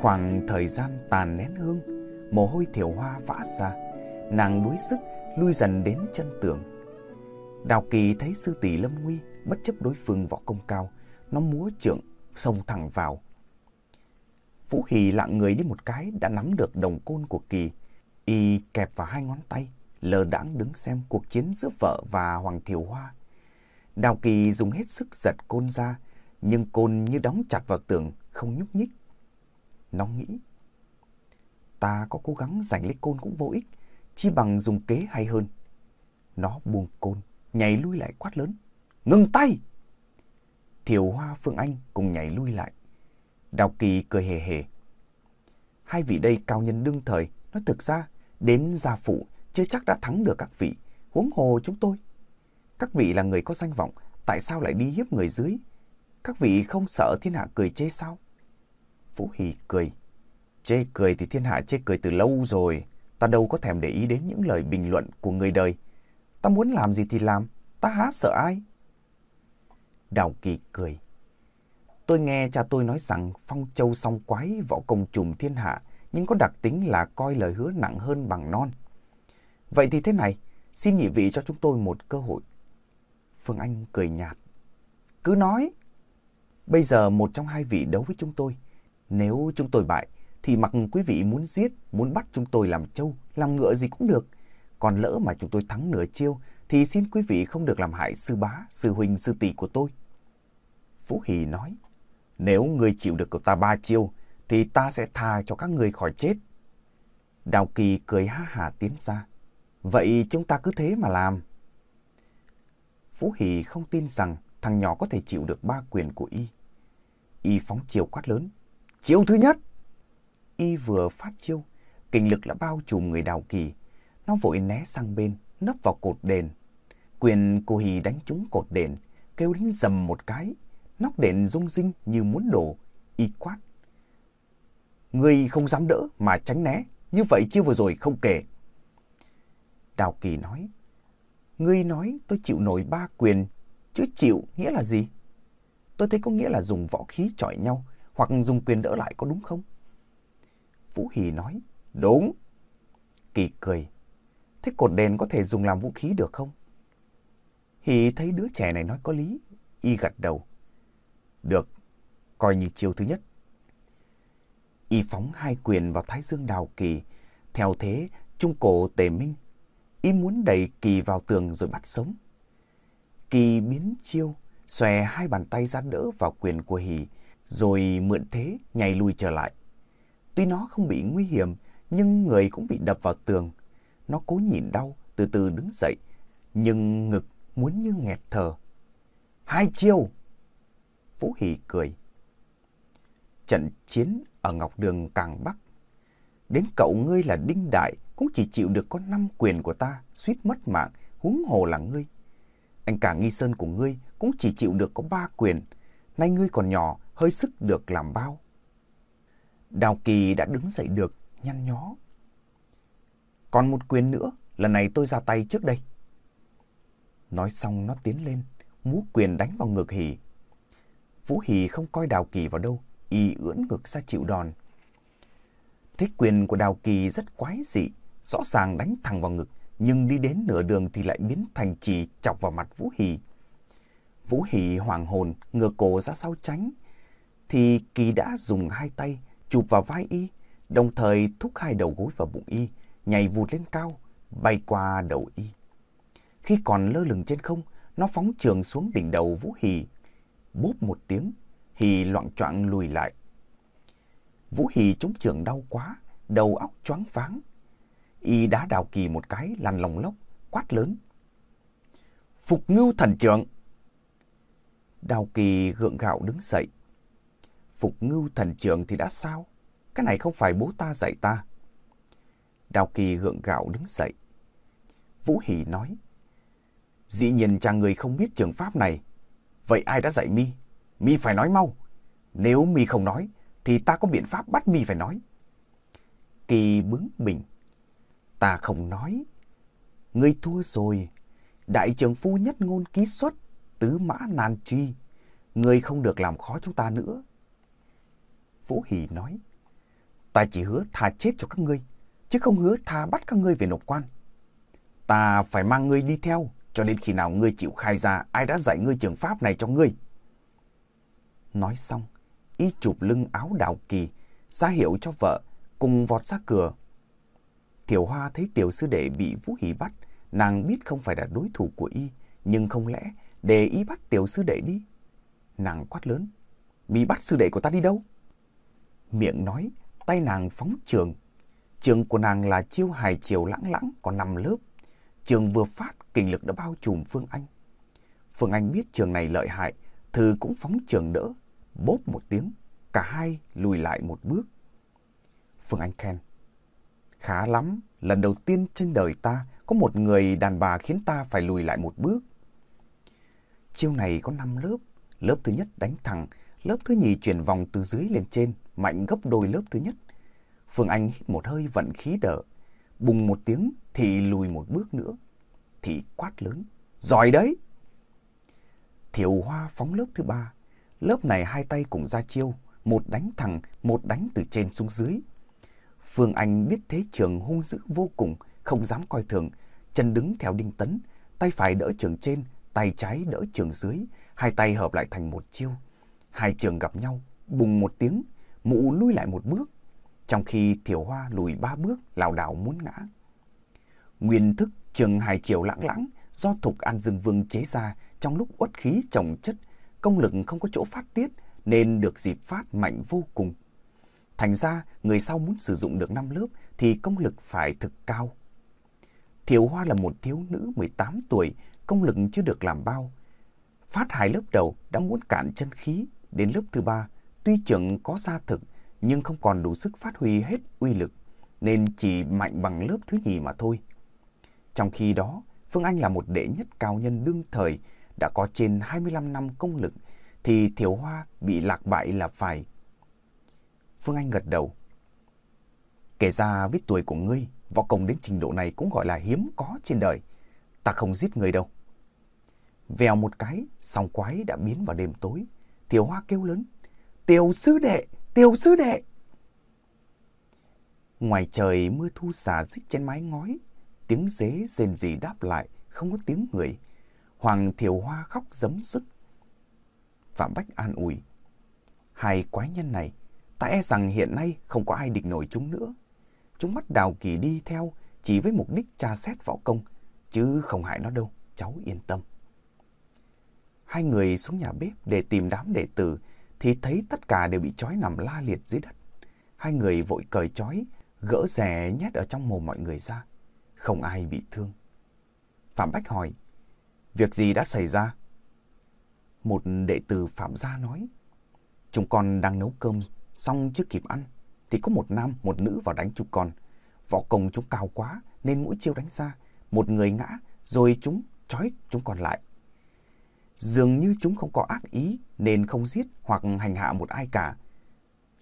Khoảng thời gian tàn nén hương, mồ hôi thiểu hoa vã ra, nàng đuối sức lui dần đến chân tường. Đào Kỳ thấy sư tỷ lâm nguy, bất chấp đối phương võ công cao, nó múa trượng, xông thẳng vào. Vũ Hì lặng người đi một cái đã nắm được đồng côn của Kỳ, y kẹp vào hai ngón tay, lờ đãng đứng xem cuộc chiến giữa vợ và Hoàng Thiều Hoa. Đào Kỳ dùng hết sức giật côn ra, nhưng côn như đóng chặt vào tường, không nhúc nhích. Nó nghĩ, ta có cố gắng giành lấy côn cũng vô ích, chi bằng dùng kế hay hơn. Nó buông côn, nhảy lui lại quát lớn. Ngừng tay! Thiều Hoa Phương Anh cùng nhảy lui lại. Đào Kỳ cười hề hề. Hai vị đây cao nhân đương thời, nói thực ra, đến gia phụ chưa chắc đã thắng được các vị, huống hồ chúng tôi. Các vị là người có danh vọng, tại sao lại đi hiếp người dưới? Các vị không sợ thiên hạ cười chê sao? Vũ Hỷ cười. Chê cười thì thiên hạ chê cười từ lâu rồi. Ta đâu có thèm để ý đến những lời bình luận của người đời. Ta muốn làm gì thì làm, ta há sợ ai? Đào Kỳ cười. Tôi nghe cha tôi nói rằng phong châu song quái võ công trùm thiên hạ, nhưng có đặc tính là coi lời hứa nặng hơn bằng non. Vậy thì thế này, xin nhị vị cho chúng tôi một cơ hội. Phương Anh cười nhạt. Cứ nói. Bây giờ một trong hai vị đấu với chúng tôi. Nếu chúng tôi bại, thì mặc quý vị muốn giết, muốn bắt chúng tôi làm trâu, làm ngựa gì cũng được. Còn lỡ mà chúng tôi thắng nửa chiêu, thì xin quý vị không được làm hại sư bá, sư huynh, sư tỷ của tôi. Phú Hỷ nói, nếu người chịu được cậu ta ba chiêu, thì ta sẽ tha cho các người khỏi chết. Đào Kỳ cười ha hà tiến ra. Vậy chúng ta cứ thế mà làm. Phú Hỷ không tin rằng thằng nhỏ có thể chịu được ba quyền của y. Y phóng chiều quát lớn. Chiêu thứ nhất! Y vừa phát chiêu, kinh lực đã bao trùm người Đào Kỳ. Nó vội né sang bên, nấp vào cột đền. Quyền cô Hì đánh trúng cột đền, kêu đến dầm một cái. Nóc đền rung rinh như muốn đổ, y quát. Người không dám đỡ mà tránh né, như vậy chiêu vừa rồi không kể. Đào Kỳ nói, Ngươi nói tôi chịu nổi ba quyền, chứ chịu nghĩa là gì? Tôi thấy có nghĩa là dùng võ khí chọi nhau, hoặc dùng quyền đỡ lại có đúng không? Vũ Hì nói, đúng. Kỳ cười, thế cột đèn có thể dùng làm vũ khí được không? Hì thấy đứa trẻ này nói có lý, y gật đầu. Được, coi như chiêu thứ nhất. Y phóng hai quyền vào thái dương đào kỳ, theo thế trung cổ tề minh y muốn đẩy Kỳ vào tường rồi bắt sống. Kỳ biến chiêu, xòe hai bàn tay ra đỡ vào quyền của Hỷ, rồi mượn thế nhảy lùi trở lại. Tuy nó không bị nguy hiểm, nhưng người cũng bị đập vào tường. Nó cố nhịn đau, từ từ đứng dậy, nhưng ngực muốn như nghẹt thở. Hai chiêu! Vũ Hỷ cười. Trận chiến ở Ngọc Đường càng Bắc. Đến cậu ngươi là Đinh Đại cũng chỉ chịu được có năm quyền của ta, suýt mất mạng, huống hồ là ngươi. Anh cả nghi sơn của ngươi cũng chỉ chịu được có ba quyền, nay ngươi còn nhỏ, hơi sức được làm bao. Đào Kỳ đã đứng dậy được, nhăn nhó. Còn một quyền nữa, lần này tôi ra tay trước đây. Nói xong nó tiến lên, múa quyền đánh vào ngực hì Vũ hì không coi Đào Kỳ vào đâu, y ưỡn ngực ra chịu đòn. Thế quyền của Đào Kỳ rất quái dị, rõ ràng đánh thẳng vào ngực, nhưng đi đến nửa đường thì lại biến thành chỉ chọc vào mặt Vũ hì Vũ hì hoàng hồn, ngửa cổ ra sau tránh, thì Kỳ đã dùng hai tay chụp vào vai y, đồng thời thúc hai đầu gối vào bụng y, nhảy vụt lên cao, bay qua đầu y. Khi còn lơ lửng trên không, nó phóng trường xuống đỉnh đầu Vũ hì, Bốp một tiếng, hì loạn choạng lùi lại. Vũ hì trúng trường đau quá, đầu óc choáng váng, Y đá đào kỳ một cái lăn lòng lốc, quát lớn. Phục ngưu thần trưởng. Đào kỳ gượng gạo đứng dậy. Phục ngưu thần trưởng thì đã sao? Cái này không phải bố ta dạy ta. Đào kỳ gượng gạo đứng dậy. Vũ Hỷ nói. Dĩ nhiên chàng người không biết trường pháp này. Vậy ai đã dạy mi? Mi phải nói mau. Nếu mi không nói, thì ta có biện pháp bắt mi phải nói. Kỳ bướng bình. Ta không nói. Ngươi thua rồi. Đại trưởng phu nhất ngôn ký xuất, tứ mã nan truy. Ngươi không được làm khó chúng ta nữa. Vũ Hỷ nói. ta chỉ hứa tha chết cho các ngươi, chứ không hứa tha bắt các ngươi về nộp quan. Ta phải mang ngươi đi theo, cho đến khi nào ngươi chịu khai ra ai đã dạy ngươi trường pháp này cho ngươi. Nói xong, y chụp lưng áo đạo kỳ, ra hiệu cho vợ, cùng vọt ra cửa. Tiểu Hoa thấy tiểu sư đệ bị Vũ Hỷ bắt, nàng biết không phải là đối thủ của y, nhưng không lẽ để y bắt tiểu sư đệ đi. Nàng quát lớn, mi bắt sư đệ của ta đi đâu? Miệng nói, tay nàng phóng trường. Trường của nàng là chiêu hài chiều lãng lãng có năm lớp. Trường vừa phát, kinh lực đã bao trùm Phương Anh. Phương Anh biết trường này lợi hại, Thư cũng phóng trường đỡ, bốp một tiếng, cả hai lùi lại một bước. Phương Anh khen, khá lắm, lần đầu tiên trên đời ta có một người đàn bà khiến ta phải lùi lại một bước. Chiêu này có 5 lớp, lớp thứ nhất đánh thẳng, lớp thứ nhì chuyển vòng từ dưới lên trên, mạnh gấp đôi lớp thứ nhất. Phương Anh hít một hơi vận khí đỡ, bùng một tiếng thì lùi một bước nữa. Thì quát lớn, giỏi đấy! Thiều Hoa phóng lớp thứ ba. Lớp này hai tay cùng ra chiêu, một đánh thẳng, một đánh từ trên xuống dưới. Phương Anh biết thế trường hung dữ vô cùng, không dám coi thường, chân đứng theo đinh tấn, tay phải đỡ trường trên, tay trái đỡ trường dưới, hai tay hợp lại thành một chiêu. Hai trường gặp nhau, bùng một tiếng, mụ lui lại một bước, trong khi Thiểu Hoa lùi ba bước, lảo đảo muốn ngã. Nguyên thức trường hai chiều lãng lãng do Thục An Dương Vương chế ra trong lúc uất khí trồng chất, công lực không có chỗ phát tiết nên được dịp phát mạnh vô cùng. Thành ra, người sau muốn sử dụng được năm lớp thì công lực phải thực cao. Thiểu Hoa là một thiếu nữ 18 tuổi, công lực chưa được làm bao. Phát hai lớp đầu đã muốn cản chân khí, đến lớp thứ ba, tuy chừng có xa thực nhưng không còn đủ sức phát huy hết uy lực, nên chỉ mạnh bằng lớp thứ nhì mà thôi. Trong khi đó, Phương Anh là một đệ nhất cao nhân đương thời, đã có trên 25 năm công lực, thì Thiểu Hoa bị lạc bại là phải. Phương Anh gật đầu. Kể ra với tuổi của ngươi, võ công đến trình độ này cũng gọi là hiếm có trên đời. Ta không giết ngươi đâu. Vèo một cái, song quái đã biến vào đêm tối. Thiểu Hoa kêu lớn. Tiêu sư đệ, tiêu sư đệ. Ngoài trời mưa thu xả dích trên mái ngói, tiếng dế rền rỉ đáp lại, không có tiếng người. Hoàng Thiều Hoa khóc giấm sức. Phạm Bách an ủi. Hai quái nhân này, ta e rằng hiện nay không có ai địch nổi chúng nữa. Chúng bắt Đào Kỳ đi theo chỉ với mục đích tra xét võ công, chứ không hại nó đâu, cháu yên tâm. Hai người xuống nhà bếp để tìm đám đệ tử thì thấy tất cả đều bị trói nằm la liệt dưới đất. Hai người vội cởi trói, gỡ rẻ nhét ở trong mồm mọi người ra. Không ai bị thương. Phạm Bách hỏi, việc gì đã xảy ra? Một đệ tử Phạm Gia nói, chúng con đang nấu cơm, xong chưa kịp ăn, thì có một nam, một nữ vào đánh chúng con. Võ công chúng cao quá nên mũi chiêu đánh ra, một người ngã, rồi chúng trói chúng còn lại. Dường như chúng không có ác ý nên không giết hoặc hành hạ một ai cả.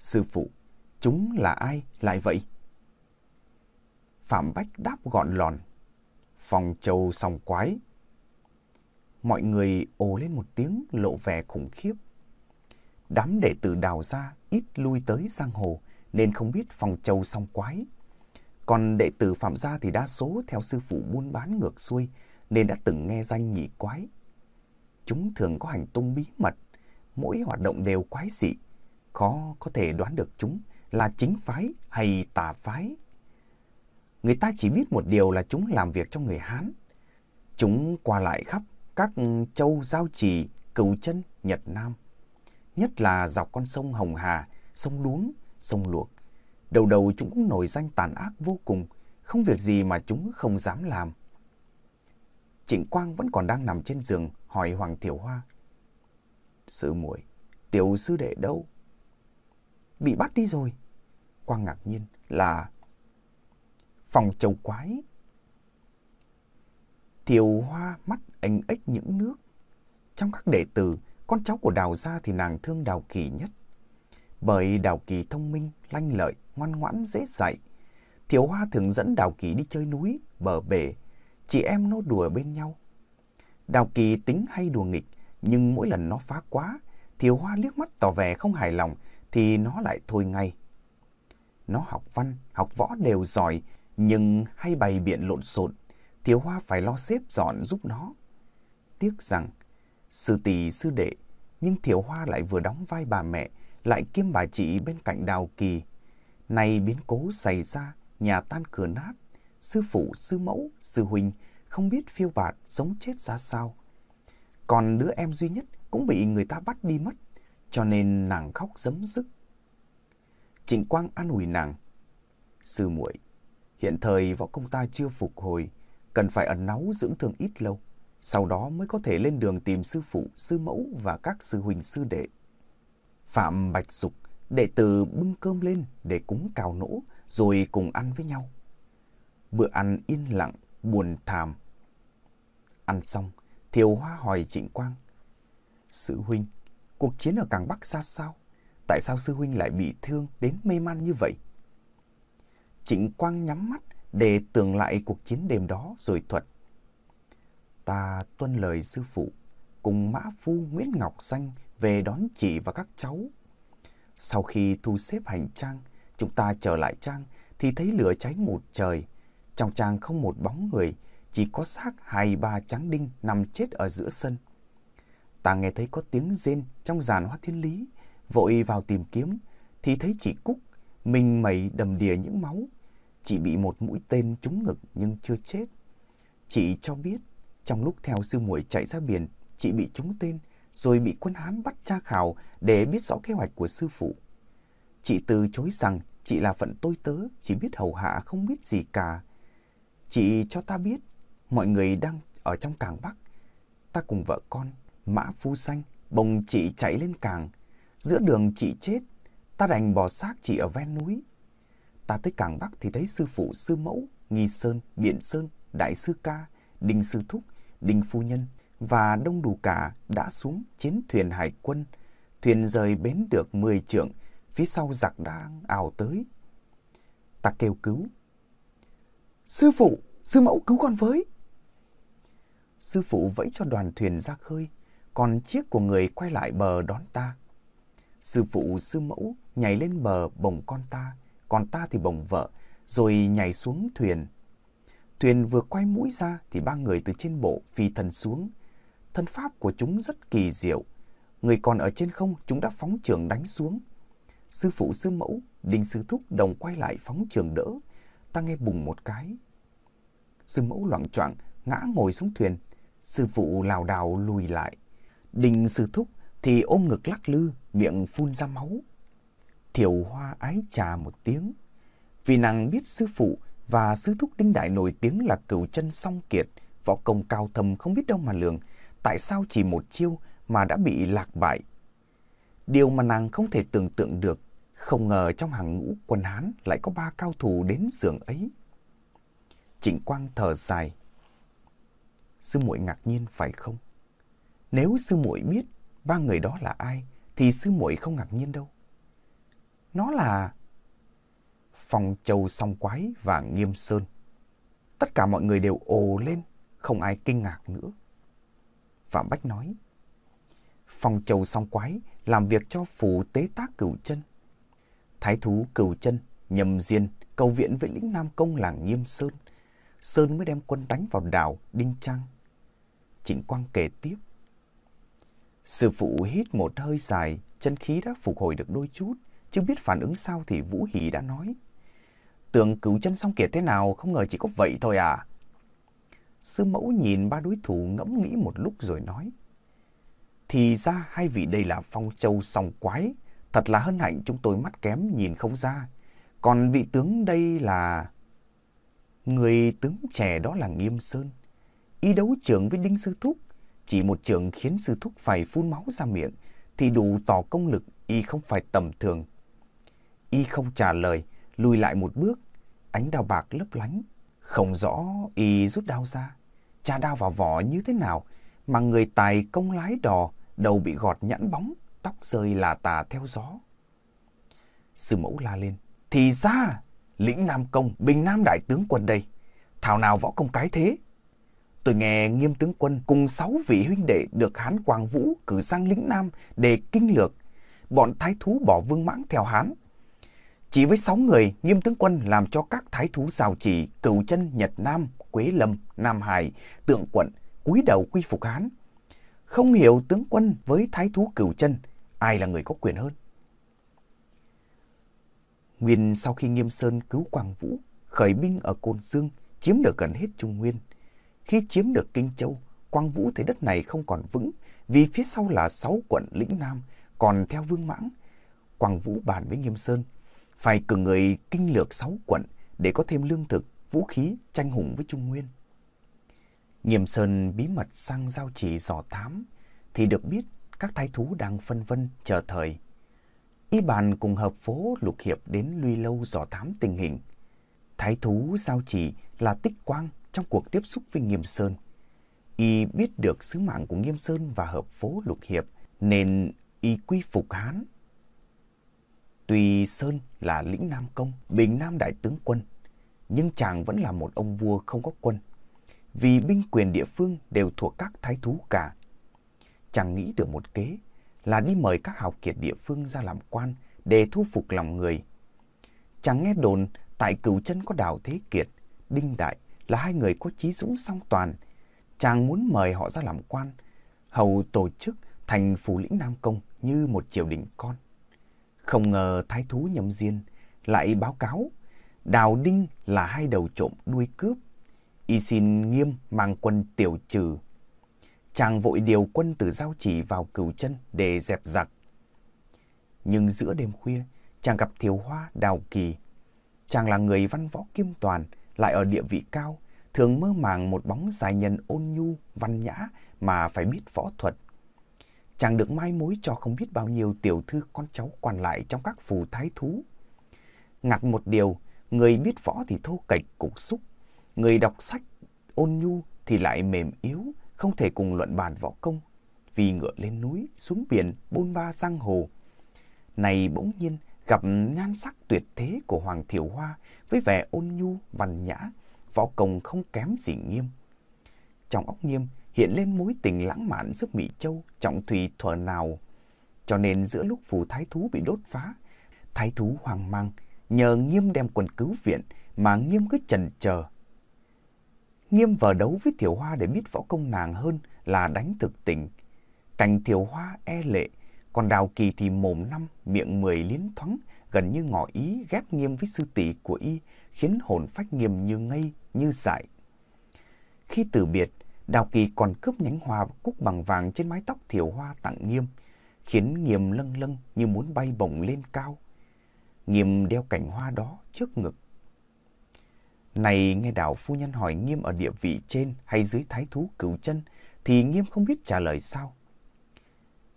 Sư phụ, chúng là ai lại vậy? Phạm Bách đáp gọn lòn. Phòng châu song quái. Mọi người ồ lên một tiếng lộ vẻ khủng khiếp. Đám đệ tử đào ra ít lui tới giang hồ nên không biết phòng châu song quái. Còn đệ tử Phạm gia thì đa số theo sư phụ buôn bán ngược xuôi nên đã từng nghe danh nhị quái. Chúng thường có hành tung bí mật, mỗi hoạt động đều quái dị. Khó có thể đoán được chúng là chính phái hay tà phái. Người ta chỉ biết một điều là chúng làm việc cho người Hán. Chúng qua lại khắp các châu Giao Trì, Cửu Chân, Nhật Nam. Nhất là dọc con sông Hồng Hà, sông Đuống, sông Luộc. Đầu đầu chúng cũng nổi danh tàn ác vô cùng, không việc gì mà chúng không dám làm. Trịnh Quang vẫn còn đang nằm trên giường hỏi Hoàng Tiểu Hoa. Sư muội, tiểu sư đệ đâu? Bị bắt đi rồi. Quang ngạc nhiên là phòng châu quái. Tiểu Hoa mắt ánh ếch những nước. Trong các đệ tử, con cháu của Đào gia thì nàng thương Đào Kỳ nhất. Bởi Đào Kỳ thông minh, lanh lợi, ngoan ngoãn, dễ dạy. Tiểu Hoa thường dẫn Đào Kỳ đi chơi núi, bờ bể, chị em nô đùa bên nhau. Đào Kỳ tính hay đùa nghịch, nhưng mỗi lần nó phá quá, Thiều Hoa liếc mắt tỏ vẻ không hài lòng, thì nó lại thôi ngay. Nó học văn, học võ đều giỏi, nhưng hay bày biện lộn xộn. Thiều Hoa phải lo xếp dọn giúp nó. Tiếc rằng, sư tỷ sư đệ, nhưng Thiều Hoa lại vừa đóng vai bà mẹ, lại kiêm bà chị bên cạnh Đào Kỳ. Này biến cố xảy ra, nhà tan cửa nát, sư phụ, sư mẫu, sư huynh không biết phiêu bạt sống chết ra sao. Còn đứa em duy nhất cũng bị người ta bắt đi mất, cho nên nàng khóc dấm dứt. Trịnh Quang an ủi nàng. Sư muội, hiện thời võ công ta chưa phục hồi, cần phải ẩn náu dưỡng thương ít lâu, sau đó mới có thể lên đường tìm sư phụ, sư mẫu và các sư huynh sư đệ. Phạm Bạch Dục, đệ tử bưng cơm lên để cúng cào nỗ, rồi cùng ăn với nhau. Bữa ăn yên lặng, buồn thảm. Ăn xong, Thiều Hoa hỏi Trịnh Quang. Sư huynh, cuộc chiến ở Cảng Bắc ra sao? Tại sao sư huynh lại bị thương đến mê man như vậy? Trịnh Quang nhắm mắt để tưởng lại cuộc chiến đêm đó rồi thuật. Ta tuân lời sư phụ, cùng Mã Phu Nguyễn Ngọc Danh về đón chị và các cháu. Sau khi thu xếp hành trang, chúng ta trở lại trang thì thấy lửa cháy ngụt trời. Trong trang không một bóng người, chỉ có xác hai ba trắng đinh nằm chết ở giữa sân. Ta nghe thấy có tiếng rên trong giàn hoa thiên lý, vội vào tìm kiếm, thì thấy chị Cúc, mình mẩy đầm đìa những máu. Chị bị một mũi tên trúng ngực nhưng chưa chết. Chị cho biết, trong lúc theo sư muội chạy ra biển, chị bị trúng tên, rồi bị quân Hán bắt tra khảo để biết rõ kế hoạch của sư phụ. Chị từ chối rằng chị là phận tôi tớ, chỉ biết hầu hạ không biết gì cả. Chị cho ta biết, mọi người đang ở trong cảng Bắc. Ta cùng vợ con, mã phu xanh, bồng chị chạy lên cảng. Giữa đường chị chết, ta đành bỏ xác chị ở ven núi. Ta tới cảng Bắc thì thấy sư phụ, sư mẫu, nghi sơn, biện sơn, đại sư ca, đình sư thúc, đình phu nhân và đông đủ cả đã xuống chiến thuyền hải quân. Thuyền rời bến được 10 trượng, phía sau giặc đang ảo tới. Ta kêu cứu. Sư phụ, sư mẫu cứu con với. Sư phụ vẫy cho đoàn thuyền ra khơi, còn chiếc của người quay lại bờ đón ta. Sư phụ, sư mẫu nhảy lên bờ bồng con ta, còn ta thì bồng vợ, rồi nhảy xuống thuyền. Thuyền vừa quay mũi ra thì ba người từ trên bộ phi thần xuống. Thân pháp của chúng rất kỳ diệu. Người còn ở trên không chúng đã phóng trường đánh xuống. Sư phụ sư mẫu, đinh sư thúc đồng quay lại phóng trường đỡ. Ta nghe bùng một cái. Sư mẫu loạn choạng ngã ngồi xuống thuyền. Sư phụ lảo đảo lùi lại. đình sư thúc thì ôm ngực lắc lư, miệng phun ra máu. Thiểu hoa ái trà một tiếng. Vì nàng biết sư phụ và sư thúc Đinh Đại nổi tiếng là cửu chân song kiệt, võ công cao thầm không biết đâu mà lường, tại sao chỉ một chiêu mà đã bị lạc bại. Điều mà nàng không thể tưởng tượng được, không ngờ trong hàng ngũ quân Hán lại có ba cao thủ đến giường ấy. Trịnh Quang thở dài. Sư muội ngạc nhiên phải không? Nếu sư muội biết ba người đó là ai, thì sư muội không ngạc nhiên đâu. Nó là Phong Châu Song Quái và Nghiêm Sơn. Tất cả mọi người đều ồ lên, không ai kinh ngạc nữa. Phạm Bách nói, Phong Châu Song Quái làm việc cho phủ tế tác cửu chân. Thái thú cửu chân, nhầm diên, cầu viện với lĩnh Nam Công làng Nghiêm Sơn. Sơn mới đem quân đánh vào đảo Đinh Trang. Trịnh Quang kể tiếp. Sư phụ hít một hơi dài, chân khí đã phục hồi được đôi chút. Chưa biết phản ứng sao thì Vũ Hỷ đã nói. Tưởng cứu chân song kiệt thế nào, không ngờ chỉ có vậy thôi à. Sư mẫu nhìn ba đối thủ ngẫm nghĩ một lúc rồi nói. Thì ra hai vị đây là phong châu song quái. Thật là hân hạnh chúng tôi mắt kém nhìn không ra. Còn vị tướng đây là... Người tướng trẻ đó là Nghiêm Sơn. Y đấu trưởng với Đinh Sư Thúc. Chỉ một trường khiến Sư Thúc phải phun máu ra miệng thì đủ tỏ công lực y không phải tầm thường. Y không trả lời, lùi lại một bước, ánh đao bạc lấp lánh. Không rõ y rút đao ra, tra đao vào vỏ như thế nào mà người tài công lái đò, đầu bị gọt nhẵn bóng, tóc rơi là tà theo gió. Sư mẫu la lên, thì ra, lĩnh Nam Công, Bình Nam Đại tướng quân đây, thảo nào võ công cái thế. Tôi nghe nghiêm tướng quân cùng sáu vị huynh đệ được Hán Quang Vũ cử sang lĩnh Nam để kinh lược. Bọn thái thú bỏ vương mãng theo Hán, Chỉ với sáu người, nghiêm tướng quân làm cho các thái thú rào chỉ, cửu chân, Nhật Nam, Quế Lâm, Nam Hải, Tượng Quận, cúi đầu quy phục Hán. Không hiểu tướng quân với thái thú cửu chân, ai là người có quyền hơn. Nguyên sau khi Nghiêm Sơn cứu Quang Vũ, khởi binh ở Côn Dương, chiếm được gần hết Trung Nguyên. Khi chiếm được Kinh Châu, Quang Vũ thấy đất này không còn vững vì phía sau là sáu quận lĩnh Nam, còn theo Vương Mãng. Quang Vũ bàn với Nghiêm Sơn, phải cử người kinh lược sáu quận để có thêm lương thực, vũ khí, tranh hùng với Trung Nguyên. Nghiêm Sơn bí mật sang giao chỉ dò thám, thì được biết các thái thú đang phân vân chờ thời. Y bàn cùng hợp phố lục hiệp đến Luy Lâu dò thám tình hình. Thái thú giao chỉ là tích quang trong cuộc tiếp xúc với Nghiêm Sơn. Y biết được sứ mạng của Nghiêm Sơn và hợp phố lục hiệp nên y quy phục Hán. Tuy Sơn là lĩnh Nam Công, bình Nam Đại tướng quân, nhưng chàng vẫn là một ông vua không có quân. Vì binh quyền địa phương đều thuộc các thái thú cả. Chàng nghĩ được một kế là đi mời các hào kiệt địa phương ra làm quan để thu phục lòng người. Chàng nghe đồn tại cửu chân có đào thế kiệt, đinh đại là hai người có chí dũng song toàn. Chàng muốn mời họ ra làm quan, hầu tổ chức thành phủ lĩnh Nam Công như một triều đình con. Không ngờ thái thú nhầm diên lại báo cáo Đào Đinh là hai đầu trộm đuôi cướp. Y xin nghiêm mang quân tiểu trừ. Chàng vội điều quân từ giao chỉ vào cửu chân để dẹp giặc. Nhưng giữa đêm khuya, chàng gặp Thiều Hoa Đào Kỳ. Chàng là người văn võ kiêm toàn, lại ở địa vị cao, thường mơ màng một bóng dài nhân ôn nhu, văn nhã mà phải biết võ thuật. Chàng được mai mối cho không biết bao nhiêu tiểu thư con cháu quan lại trong các phù thái thú. Ngặt một điều, người biết võ thì thô kệch cục xúc, người đọc sách ôn nhu thì lại mềm yếu, không thể cùng luận bàn võ công. Vì ngựa lên núi, xuống biển, bôn ba giang hồ. Này bỗng nhiên gặp nhan sắc tuyệt thế của Hoàng Thiểu Hoa với vẻ ôn nhu, văn nhã, võ công không kém gì nghiêm. Trong óc nghiêm hiện lên mối tình lãng mạn giữa Mỹ Châu, trọng thủy thuở nào. Cho nên giữa lúc phù thái thú bị đốt phá, thái thú hoang mang, nhờ nghiêm đem quân cứu viện mà nghiêm cứ chần chờ. Nghiêm vờ đấu với Thiểu Hoa để biết võ công nàng hơn là đánh thực tình. Cảnh Thiểu Hoa e lệ, còn Đào Kỳ thì mồm năm, miệng mười liến thoáng, gần như ngỏ ý ghép nghiêm với sư tỷ của y, khiến hồn phách nghiêm như ngây, như dại. Khi từ biệt, Đào Kỳ còn cướp nhánh hoa cúc bằng vàng trên mái tóc thiểu hoa tặng Nghiêm, khiến Nghiêm lâng lâng như muốn bay bổng lên cao. Nghiêm đeo cảnh hoa đó trước ngực. Này nghe đào phu nhân hỏi Nghiêm ở địa vị trên hay dưới thái thú cửu chân, thì Nghiêm không biết trả lời sao.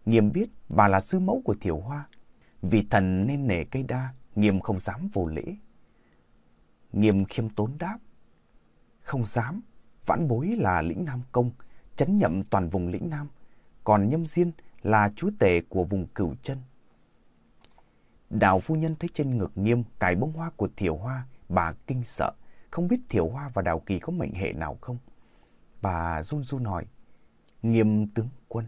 Nghiêm biết bà là sư mẫu của thiểu hoa. Vì thần nên nể cây đa, Nghiêm không dám vô lễ. Nghiêm khiêm tốn đáp. Không dám, Vãn bối là lĩnh Nam Công, chấn nhậm toàn vùng lĩnh Nam, còn Nhâm Diên là chúa tể của vùng Cửu Chân. Đào phu nhân thấy trên ngực nghiêm cài bông hoa của Thiểu Hoa, bà kinh sợ, không biết Thiểu Hoa và Đào Kỳ có mệnh hệ nào không. Bà run run hỏi, nghiêm tướng quân.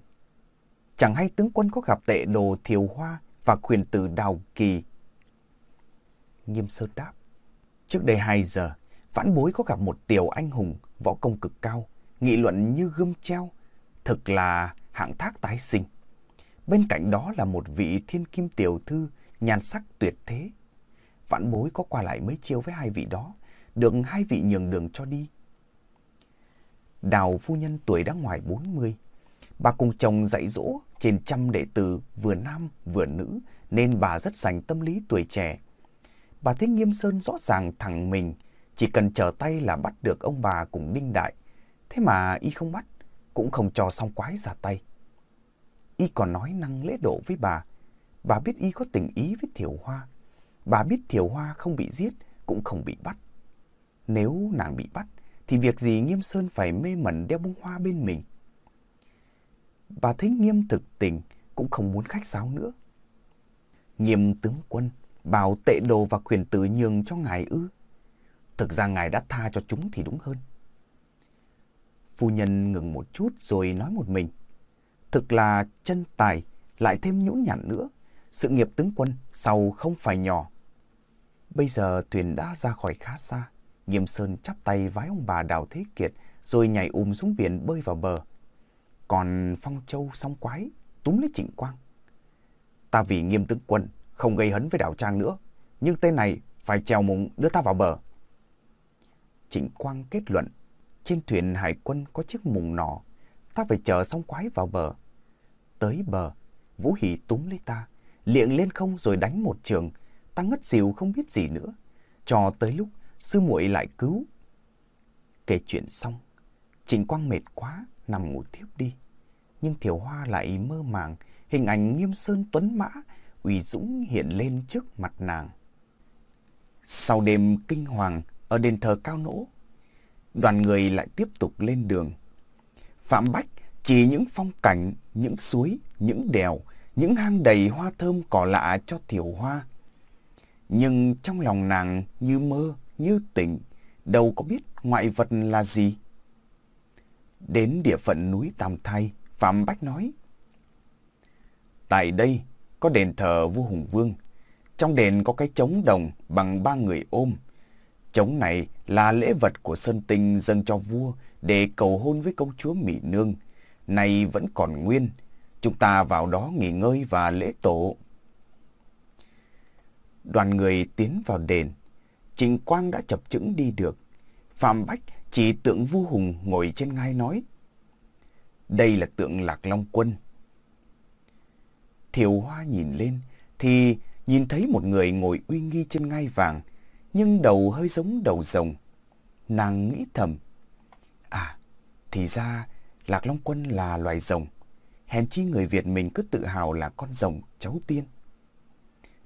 Chẳng hay tướng quân có gặp tệ đồ Thiểu Hoa và quyền tử Đào Kỳ. Nghiêm Sơn đáp, trước đây 2 giờ, Vãn bối có gặp một tiểu anh hùng, võ công cực cao, nghị luận như gươm treo, thực là hạng thác tái sinh. Bên cạnh đó là một vị thiên kim tiểu thư, nhan sắc tuyệt thế. Vãn bối có qua lại mấy chiêu với hai vị đó, được hai vị nhường đường cho đi. Đào phu nhân tuổi đã ngoài 40. Bà cùng chồng dạy dỗ trên trăm đệ tử vừa nam vừa nữ nên bà rất dành tâm lý tuổi trẻ. Bà thấy Nghiêm Sơn rõ ràng thẳng mình, chỉ cần chờ tay là bắt được ông bà cùng đinh đại. Thế mà y không bắt, cũng không cho xong quái ra tay. Y còn nói năng lễ độ với bà. Bà biết y có tình ý với Thiểu Hoa. Bà biết Thiểu Hoa không bị giết, cũng không bị bắt. Nếu nàng bị bắt, thì việc gì Nghiêm Sơn phải mê mẩn đeo bông hoa bên mình. Bà thấy Nghiêm thực tình, cũng không muốn khách sáo nữa. Nghiêm tướng quân, bảo tệ đồ và quyền tử nhường cho ngài ư. Thực ra ngài đã tha cho chúng thì đúng hơn. Phu nhân ngừng một chút rồi nói một mình. Thực là chân tài, lại thêm nhũn nhặn nữa. Sự nghiệp tướng quân sau không phải nhỏ. Bây giờ thuyền đã ra khỏi khá xa. Nghiêm Sơn chắp tay vái ông bà Đào Thế Kiệt rồi nhảy ùm xuống biển bơi vào bờ. Còn Phong Châu song quái túm lấy Trịnh Quang. Ta vì nghiêm tướng quân không gây hấn với đảo Trang nữa. Nhưng tên này phải trèo mùng đưa ta vào bờ. Trịnh Quang kết luận trên thuyền hải quân có chiếc mùng nỏ. Ta phải chờ song quái vào bờ. Tới bờ, Vũ Hỷ túm lấy ta, liệng lên không rồi đánh một trường. Ta ngất xỉu không biết gì nữa. Cho tới lúc sư muội lại cứu. Kể chuyện xong, Trịnh Quang mệt quá, nằm ngủ tiếp đi. Nhưng Thiểu Hoa lại mơ màng, hình ảnh nghiêm sơn tuấn mã, uy dũng hiện lên trước mặt nàng. Sau đêm kinh hoàng ở đền thờ Cao Nỗ, đoàn người lại tiếp tục lên đường. Phạm Bách chỉ những phong cảnh, những suối, những đèo, những hang đầy hoa thơm cỏ lạ cho Thiểu Hoa. Nhưng trong lòng nàng như mơ, như tỉnh, đâu có biết ngoại vật là gì. Đến địa phận núi Tam Thai, Phạm Bách nói. Tại đây có đền thờ vua Hùng Vương. Trong đền có cái trống đồng bằng ba người ôm. Trống này là lễ vật của Sơn Tinh dâng cho vua để cầu hôn với công chúa Mỹ Nương. Này vẫn còn nguyên. Chúng ta vào đó nghỉ ngơi và lễ tổ. Đoàn người tiến vào đền. Trình Quang đã chập chững đi được. Phạm Bách chỉ tượng vua Hùng ngồi trên ngai nói. Đây là tượng Lạc Long Quân. Thiều Hoa nhìn lên thì nhìn thấy một người ngồi uy nghi trên ngai vàng, nhưng đầu hơi giống đầu rồng. Nàng nghĩ thầm, à, thì ra Lạc Long Quân là loài rồng, hèn chi người Việt mình cứ tự hào là con rồng cháu tiên.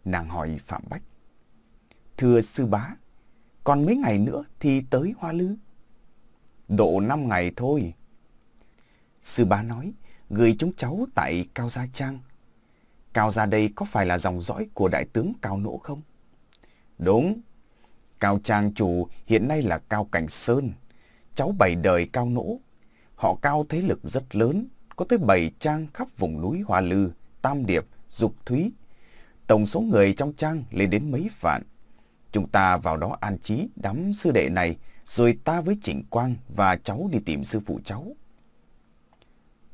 Nàng hỏi Phạm Bách, thưa sư bá, còn mấy ngày nữa thì tới Hoa Lư. Độ năm ngày thôi. Sư bá nói, gửi chúng cháu tại Cao Gia Trang. Cao Gia đây có phải là dòng dõi của đại tướng Cao Nỗ không? Đúng. Cao Trang chủ hiện nay là Cao Cảnh Sơn, cháu bảy đời Cao Nỗ. Họ Cao thế lực rất lớn, có tới bảy trang khắp vùng núi Hoa Lư, Tam Điệp, Dục Thúy. Tổng số người trong trang lên đến mấy vạn. Chúng ta vào đó an trí đám sư đệ này, rồi ta với Trịnh Quang và cháu đi tìm sư phụ cháu.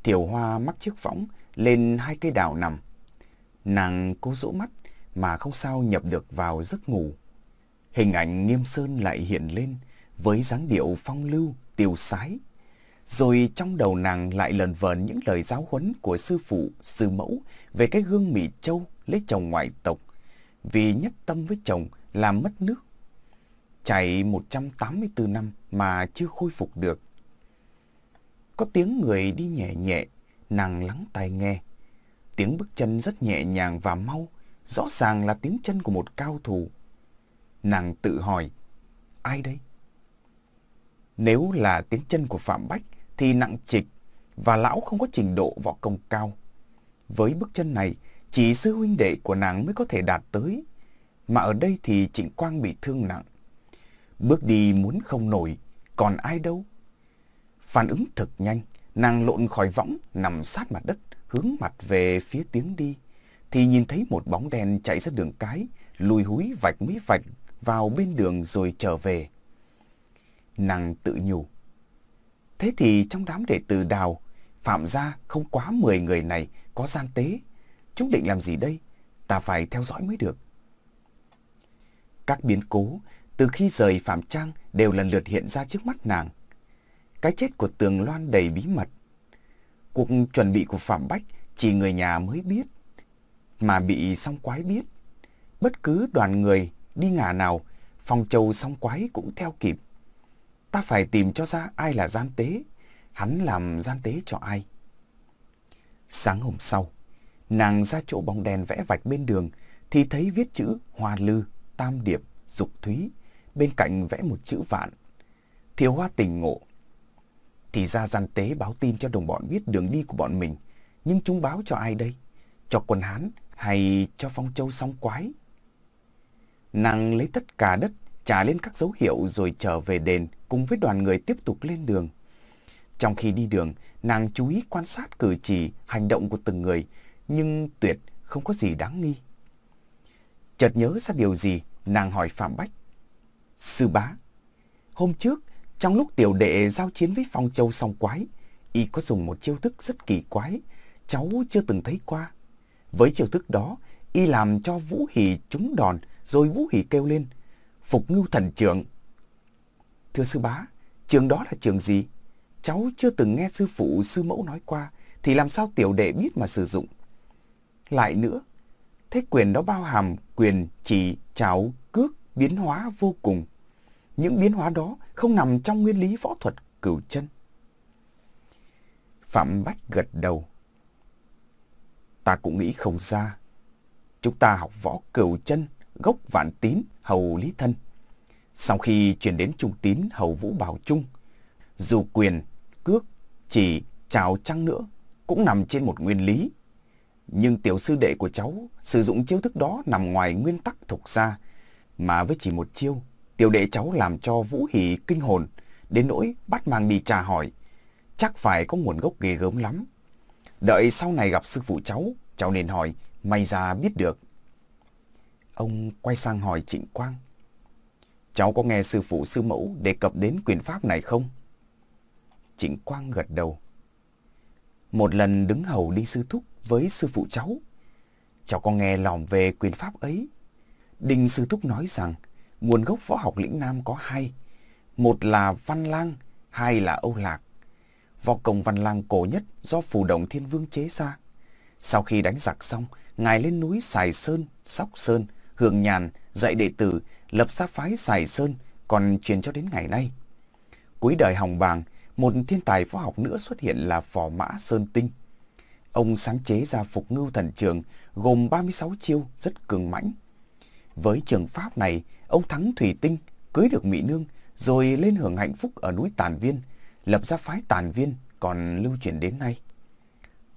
Thiểu Hoa mắc chiếc võng lên hai cây đào nằm. Nàng cố dỗ mắt mà không sao nhập được vào giấc ngủ. Hình ảnh Nghiêm Sơn lại hiện lên với dáng điệu phong lưu, tiêu sái. Rồi trong đầu nàng lại lần vờn những lời giáo huấn của sư phụ, sư mẫu về cái gương Mỹ Châu lấy chồng ngoại tộc. Vì nhất tâm với chồng làm mất nước. Chạy 184 năm mà chưa khôi phục được. Có tiếng người đi nhẹ nhẹ, nàng lắng tai nghe. Tiếng bước chân rất nhẹ nhàng và mau, rõ ràng là tiếng chân của một cao thủ. Nàng tự hỏi, ai đây? Nếu là tiếng chân của Phạm Bách thì nặng trịch và lão không có trình độ võ công cao. Với bước chân này, chỉ sư huynh đệ của nàng mới có thể đạt tới. Mà ở đây thì Trịnh Quang bị thương nặng. Bước đi muốn không nổi, còn ai đâu? Phản ứng thật nhanh, nàng lộn khỏi võng, nằm sát mặt đất, hướng mặt về phía tiếng đi. Thì nhìn thấy một bóng đen chạy ra đường cái, lùi húi vạch mấy vạch vào bên đường rồi trở về. Nàng tự nhủ. Thế thì trong đám đệ tử đào, phạm gia không quá 10 người này có gian tế. Chúng định làm gì đây? Ta phải theo dõi mới được. Các biến cố từ khi rời Phạm Trang đều lần lượt hiện ra trước mắt nàng. Cái chết của Tường Loan đầy bí mật. Cuộc chuẩn bị của Phạm Bách chỉ người nhà mới biết, mà bị song quái biết. Bất cứ đoàn người đi ngả nào, Phong Châu song quái cũng theo kịp. Ta phải tìm cho ra ai là gian tế, hắn làm gian tế cho ai. Sáng hôm sau, nàng ra chỗ bóng đèn vẽ vạch bên đường thì thấy viết chữ Hoa Lư, Tam Điệp, Dục Thúy, bên cạnh vẽ một chữ vạn. Thiếu hoa tình ngộ. Thì ra gian tế báo tin cho đồng bọn biết đường đi của bọn mình, nhưng chúng báo cho ai đây? Cho quân Hán hay cho Phong Châu song quái? Nàng lấy tất cả đất trả lên các dấu hiệu rồi trở về đền cùng với đoàn người tiếp tục lên đường. Trong khi đi đường, nàng chú ý quan sát cử chỉ, hành động của từng người, nhưng tuyệt không có gì đáng nghi. Chợt nhớ ra điều gì, nàng hỏi Phạm Bách. Sư bá, hôm trước, trong lúc tiểu đệ giao chiến với Phong Châu song quái, y có dùng một chiêu thức rất kỳ quái, cháu chưa từng thấy qua. Với chiêu thức đó, y làm cho Vũ Hỷ trúng đòn, rồi Vũ Hỷ kêu lên, phục ngưu thần trưởng. Thưa sư bá, trường đó là trường gì? Cháu chưa từng nghe sư phụ, sư mẫu nói qua, thì làm sao tiểu đệ biết mà sử dụng? Lại nữa, thế quyền đó bao hàm quyền chỉ, chảo, cước, biến hóa vô cùng. Những biến hóa đó không nằm trong nguyên lý võ thuật cửu chân. Phạm Bách gật đầu. Ta cũng nghĩ không xa. Chúng ta học võ cửu chân, gốc vạn tín, hầu lý thân. Sau khi chuyển đến trung tín hầu vũ bảo trung, dù quyền, cước, chỉ, chào trăng nữa cũng nằm trên một nguyên lý. Nhưng tiểu sư đệ của cháu sử dụng chiêu thức đó nằm ngoài nguyên tắc thuộc gia, mà với chỉ một chiêu, tiểu đệ cháu làm cho Vũ Hỷ kinh hồn, đến nỗi bắt mang đi trà hỏi, chắc phải có nguồn gốc ghê gớm lắm. Đợi sau này gặp sư phụ cháu, cháu nên hỏi, may ra biết được. Ông quay sang hỏi Trịnh Quang. Cháu có nghe sư phụ sư mẫu đề cập đến quyền pháp này không? Trịnh Quang gật đầu. Một lần đứng hầu đi sư thúc với sư phụ cháu, cháu có nghe lòm về quyền pháp ấy. Đinh sư thúc nói rằng nguồn gốc võ học lĩnh Nam có hai. Một là Văn Lang, hai là Âu Lạc. Võ công Văn Lang cổ nhất do Phù Đồng Thiên Vương chế ra. Sau khi đánh giặc xong, Ngài lên núi Sài Sơn, Sóc Sơn, Hường Nhàn, dạy đệ tử, lập ra phái Sài Sơn, còn truyền cho đến ngày nay. Cuối đời Hồng Bàng, một thiên tài võ học nữa xuất hiện là Phò Mã Sơn Tinh. Ông sáng chế ra Phục Ngưu Thần Trường gồm 36 chiêu rất cường mãnh. Với trường pháp này, ông thắng Thủy Tinh, cưới được Mỹ Nương, rồi lên hưởng hạnh phúc ở núi Tàn Viên, lập ra phái Tàn Viên còn lưu truyền đến nay.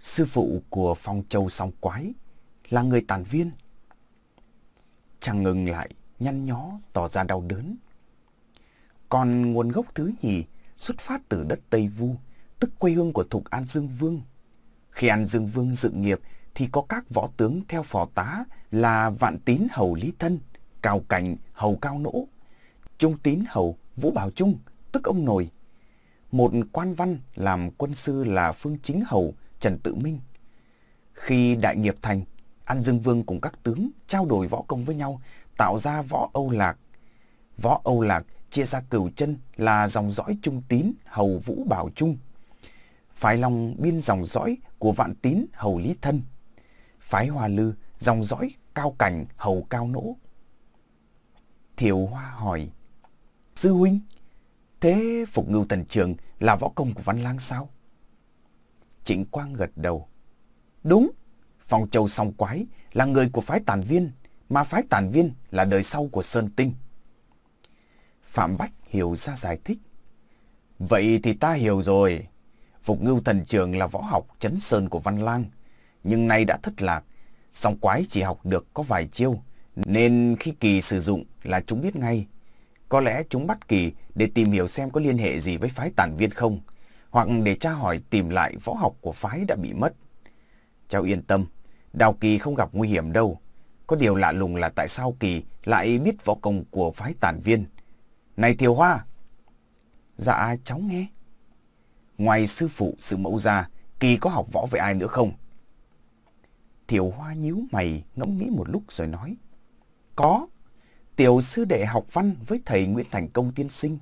Sư phụ của Phong Châu Song Quái là người Tàn Viên. Chàng ngừng lại, nhăn nhó, tỏ ra đau đớn. Còn nguồn gốc thứ nhì xuất phát từ đất Tây Vu, tức quê hương của Thục An Dương Vương. Khi An Dương Vương dựng nghiệp thì có các võ tướng theo phò tá là Vạn Tín Hầu Lý Thân, Cao Cảnh Hầu Cao Nỗ, Trung Tín Hầu Vũ Bảo Trung, tức ông Nồi. Một quan văn làm quân sư là Phương Chính Hầu Trần Tự Minh. Khi đại nghiệp thành, An Dương Vương cùng các tướng trao đổi võ công với nhau, tạo ra võ Âu Lạc. Võ Âu Lạc chia ra cửu chân là dòng dõi trung tín hầu vũ bảo trung. Phái Long biên dòng dõi của vạn tín hầu lý thân. Phái Hoa Lư dòng dõi cao cảnh hầu cao nỗ. Thiều Hoa hỏi, Sư huynh, thế Phục Ngưu Tần Trường là võ công của Văn Lang sao? Trịnh Quang gật đầu. Đúng, Phong Châu Song Quái là người của phái Tàn Viên, mà phái Tàn Viên là đời sau của Sơn Tinh. Phạm Bách hiểu ra giải thích. Vậy thì ta hiểu rồi. Phục ngưu thần trường là võ học chấn sơn của Văn Lang. Nhưng nay đã thất lạc. Song quái chỉ học được có vài chiêu. Nên khi Kỳ sử dụng là chúng biết ngay. Có lẽ chúng bắt Kỳ để tìm hiểu xem có liên hệ gì với phái tản viên không. Hoặc để tra hỏi tìm lại võ học của phái đã bị mất. Cháu yên tâm. Đào Kỳ không gặp nguy hiểm đâu. Có điều lạ lùng là tại sao Kỳ lại biết võ công của phái tản viên. Này Thiều Hoa! Dạ cháu nghe. Ngoài sư phụ, sư mẫu ra, Kỳ có học võ với ai nữa không? tiểu Hoa nhíu mày ngẫm nghĩ một lúc rồi nói. Có, tiểu sư đệ học văn với thầy Nguyễn Thành Công tiên sinh.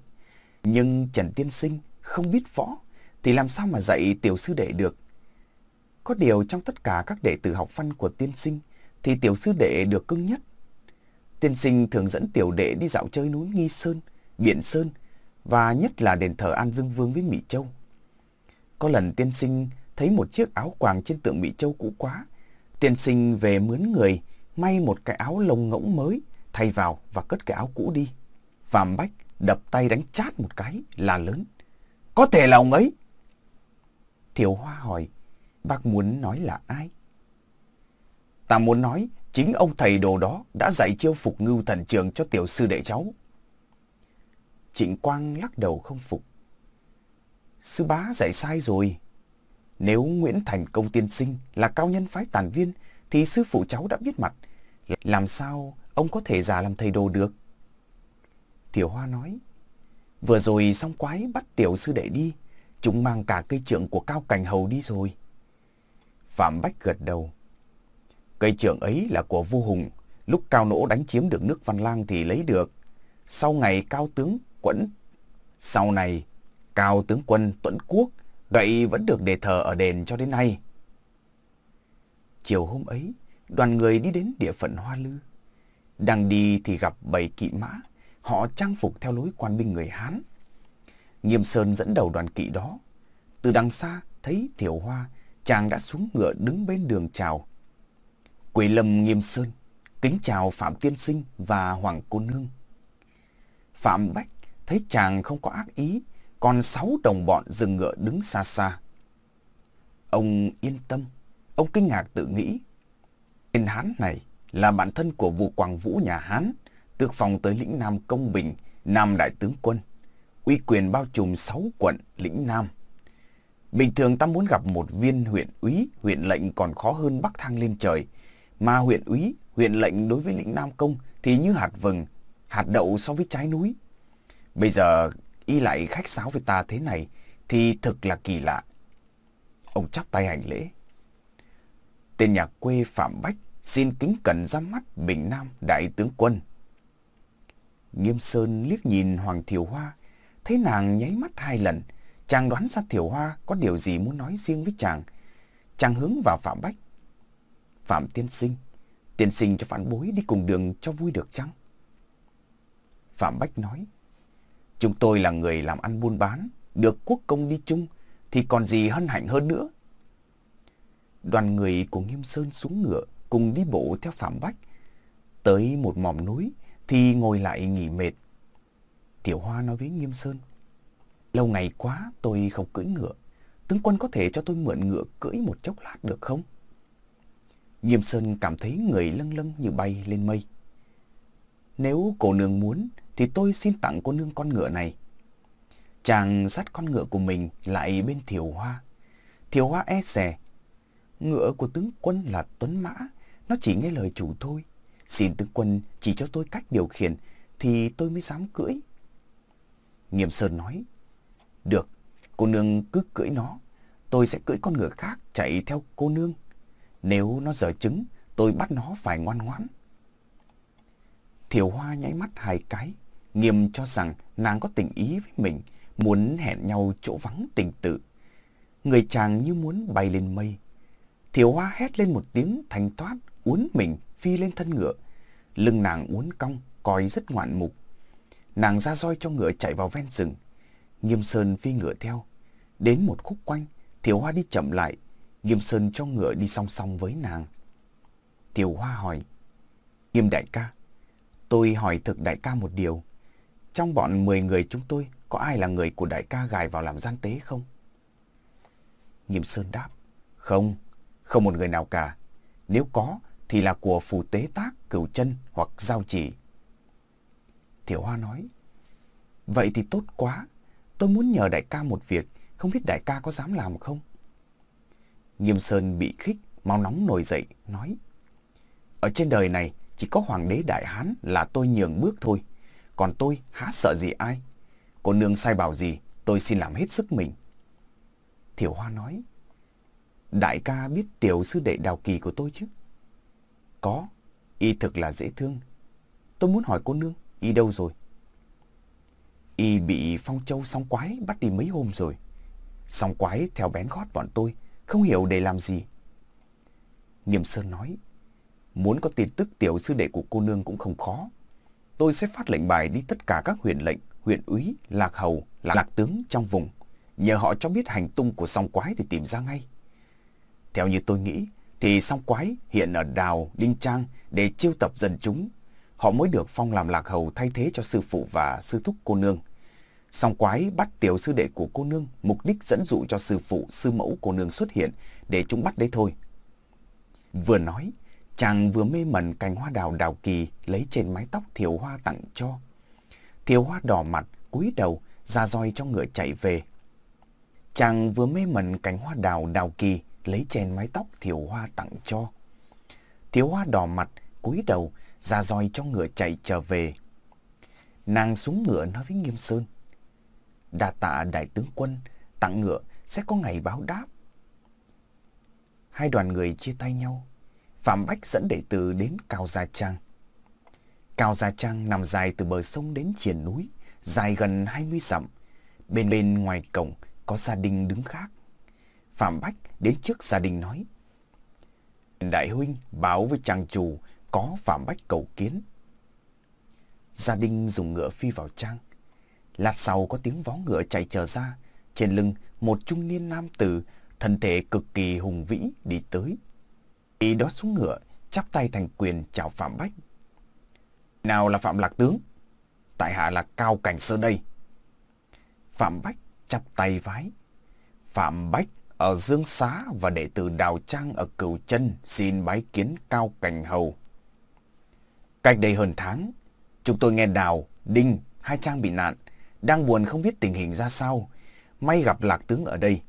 Nhưng Trần tiên sinh không biết võ, thì làm sao mà dạy tiểu sư đệ được? Có điều trong tất cả các đệ tử học văn của tiên sinh, thì tiểu sư đệ được cưng nhất. Tiên sinh thường dẫn tiểu đệ đi dạo chơi núi Nghi Sơn, biển Sơn và nhất là đền thờ An Dương Vương với Mỹ Châu. Có lần tiên sinh thấy một chiếc áo quàng trên tượng Mỹ Châu cũ quá. Tiên sinh về mướn người, may một cái áo lông ngỗng mới, thay vào và cất cái áo cũ đi. Phạm Bách đập tay đánh chát một cái là lớn. Có thể là ông ấy. Thiểu Hoa hỏi, bác muốn nói là ai? Ta muốn nói, chính ông thầy đồ đó đã dạy chiêu phục ngưu thần trường cho tiểu sư đệ cháu. Trịnh Quang lắc đầu không phục. Sư bá dạy sai rồi. Nếu Nguyễn Thành Công tiên sinh là cao nhân phái tàn viên, thì sư phụ cháu đã biết mặt. Làm sao ông có thể giả làm thầy đồ được. tiểu Hoa nói, vừa rồi song quái bắt tiểu sư đệ đi, chúng mang cả cây trượng của Cao Cảnh Hầu đi rồi. Phạm Bách gật đầu. Cây trượng ấy là của vua Hùng, lúc Cao Nỗ đánh chiếm được nước Văn Lang thì lấy được. Sau ngày Cao Tướng Quẫn, sau này Cao Tướng Quân Tuẫn Quốc, gậy vẫn được đề thờ ở đền cho đến nay. Chiều hôm ấy, đoàn người đi đến địa phận Hoa Lư. Đang đi thì gặp bảy kỵ mã, họ trang phục theo lối quan binh người Hán. Nghiêm Sơn dẫn đầu đoàn kỵ đó. Từ đằng xa thấy Thiểu Hoa, chàng đã xuống ngựa đứng bên đường chào. Quỷ lâm Nghiêm Sơn, kính chào Phạm Tiên Sinh và Hoàng Cô Nương. Phạm Bách thấy chàng không có ác ý, còn sáu đồng bọn dừng ngựa đứng xa xa. Ông yên tâm, ông kinh ngạc tự nghĩ. Tên Hán này là bạn thân của vụ Quảng Vũ nhà Hán, tước phòng tới lĩnh Nam Công Bình, Nam Đại Tướng Quân, uy quyền bao trùm sáu quận lĩnh Nam. Bình thường ta muốn gặp một viên huyện úy, huyện lệnh còn khó hơn bắc thang lên trời. Mà huyện úy, huyện lệnh đối với lĩnh Nam Công thì như hạt vừng, hạt đậu so với trái núi. Bây giờ y lại khách sáo với ta thế này thì thực là kỳ lạ. Ông chắp tay hành lễ. Tên nhà quê Phạm Bách xin kính cẩn ra mắt Bình Nam Đại tướng quân. Nghiêm Sơn liếc nhìn Hoàng Thiều Hoa, thấy nàng nháy mắt hai lần, chàng đoán ra Thiều Hoa có điều gì muốn nói riêng với chàng. Chàng hướng vào Phạm Bách. Phạm tiên sinh, tiên sinh cho phản bối đi cùng đường cho vui được chăng? Phạm Bách nói, chúng tôi là người làm ăn buôn bán, được quốc công đi chung, thì còn gì hân hạnh hơn nữa. Đoàn người của Nghiêm Sơn xuống ngựa, cùng đi bộ theo Phạm Bách. Tới một mỏm núi thì ngồi lại nghỉ mệt. Tiểu Hoa nói với Nghiêm Sơn, Lâu ngày quá tôi không cưỡi ngựa, tướng quân có thể cho tôi mượn ngựa cưỡi một chốc lát được không? Nghiêm Sơn cảm thấy người lâng lâng như bay lên mây. Nếu cô nương muốn thì tôi xin tặng cô nương con ngựa này. Chàng dắt con ngựa của mình lại bên Thiều Hoa. Thiều Hoa e rè. Ngựa của tướng quân là Tuấn Mã, nó chỉ nghe lời chủ thôi. Xin tướng quân chỉ cho tôi cách điều khiển thì tôi mới dám cưỡi. Nghiêm Sơn nói, được, cô nương cứ cưỡi nó, tôi sẽ cưỡi con ngựa khác chạy theo cô nương. Nếu nó dở trứng, tôi bắt nó phải ngoan ngoãn. Thiều Hoa nháy mắt hai cái, nghiêm cho rằng nàng có tình ý với mình, muốn hẹn nhau chỗ vắng tình tự. Người chàng như muốn bay lên mây. Thiều Hoa hét lên một tiếng thanh thoát, uốn mình phi lên thân ngựa. Lưng nàng uốn cong, coi rất ngoạn mục. Nàng ra roi cho ngựa chạy vào ven rừng. Nghiêm Sơn phi ngựa theo. Đến một khúc quanh, Thiều Hoa đi chậm lại. Nghiêm Sơn cho ngựa đi song song với nàng. tiểu Hoa hỏi, Nghiêm đại ca, tôi hỏi thực đại ca một điều. Trong bọn 10 người chúng tôi, có ai là người của đại ca gài vào làm gian tế không? Nghiêm Sơn đáp, không, không một người nào cả. Nếu có, thì là của phù tế tác, cửu chân hoặc giao chỉ. Thiểu Hoa nói, vậy thì tốt quá, tôi muốn nhờ đại ca một việc, không biết đại ca có dám làm không? Nghiêm Sơn bị khích, mau nóng nổi dậy, nói, ở trên đời này chỉ có hoàng đế đại hán là tôi nhường bước thôi, còn tôi há sợ gì ai? Cô nương sai bảo gì, tôi xin làm hết sức mình. Thiểu Hoa nói, đại ca biết tiểu sư đệ đào kỳ của tôi chứ? Có, y thực là dễ thương. Tôi muốn hỏi cô nương, y đâu rồi? Y bị phong châu song quái bắt đi mấy hôm rồi. Song quái theo bén gót bọn tôi, không hiểu để làm gì. Nghiêm Sơn nói, muốn có tin tức tiểu sư đệ của cô nương cũng không khó. Tôi sẽ phát lệnh bài đi tất cả các huyện lệnh, huyện úy, lạc hầu, lạc tướng trong vùng. Nhờ họ cho biết hành tung của song quái thì tìm ra ngay. Theo như tôi nghĩ, thì song quái hiện ở Đào, Đinh Trang để chiêu tập dân chúng. Họ mới được phong làm lạc hầu thay thế cho sư phụ và sư thúc cô nương. Song quái bắt tiểu sư đệ của cô nương, mục đích dẫn dụ cho sư phụ, sư mẫu cô nương xuất hiện để chúng bắt đấy thôi. Vừa nói, chàng vừa mê mẩn cành hoa đào đào kỳ lấy trên mái tóc thiểu hoa tặng cho. Thiểu hoa đỏ mặt, cúi đầu, ra roi cho ngựa chạy về. Chàng vừa mê mẩn cành hoa đào đào kỳ lấy trên mái tóc thiểu hoa tặng cho. thiều hoa đỏ mặt, cúi đầu, ra roi cho ngựa chạy trở về. Nàng xuống ngựa nói với Nghiêm Sơn. Đà tạ đại tướng quân, tặng ngựa sẽ có ngày báo đáp. Hai đoàn người chia tay nhau. Phạm Bách dẫn đệ tử đến Cao Gia Trang. Cao Gia Trang nằm dài từ bờ sông đến triển núi, dài gần 20 dặm. Bên bên ngoài cổng có gia đình đứng khác. Phạm Bách đến trước gia đình nói. Đại huynh báo với trang chủ có Phạm Bách cầu kiến. Gia đình dùng ngựa phi vào trang. Lát sau có tiếng vó ngựa chạy trở ra. Trên lưng một trung niên nam tử, thân thể cực kỳ hùng vĩ đi tới. Y đó xuống ngựa, chắp tay thành quyền chào Phạm Bách. Nào là Phạm Lạc Tướng? Tại hạ là Cao Cảnh Sơ đây. Phạm Bách chắp tay vái. Phạm Bách ở Dương Xá và đệ tử Đào Trang ở Cửu Chân xin bái kiến Cao Cảnh Hầu. Cách đây hơn tháng, chúng tôi nghe Đào, Đinh, hai Trang bị nạn, đang buồn không biết tình hình ra sao. May gặp Lạc Tướng ở đây,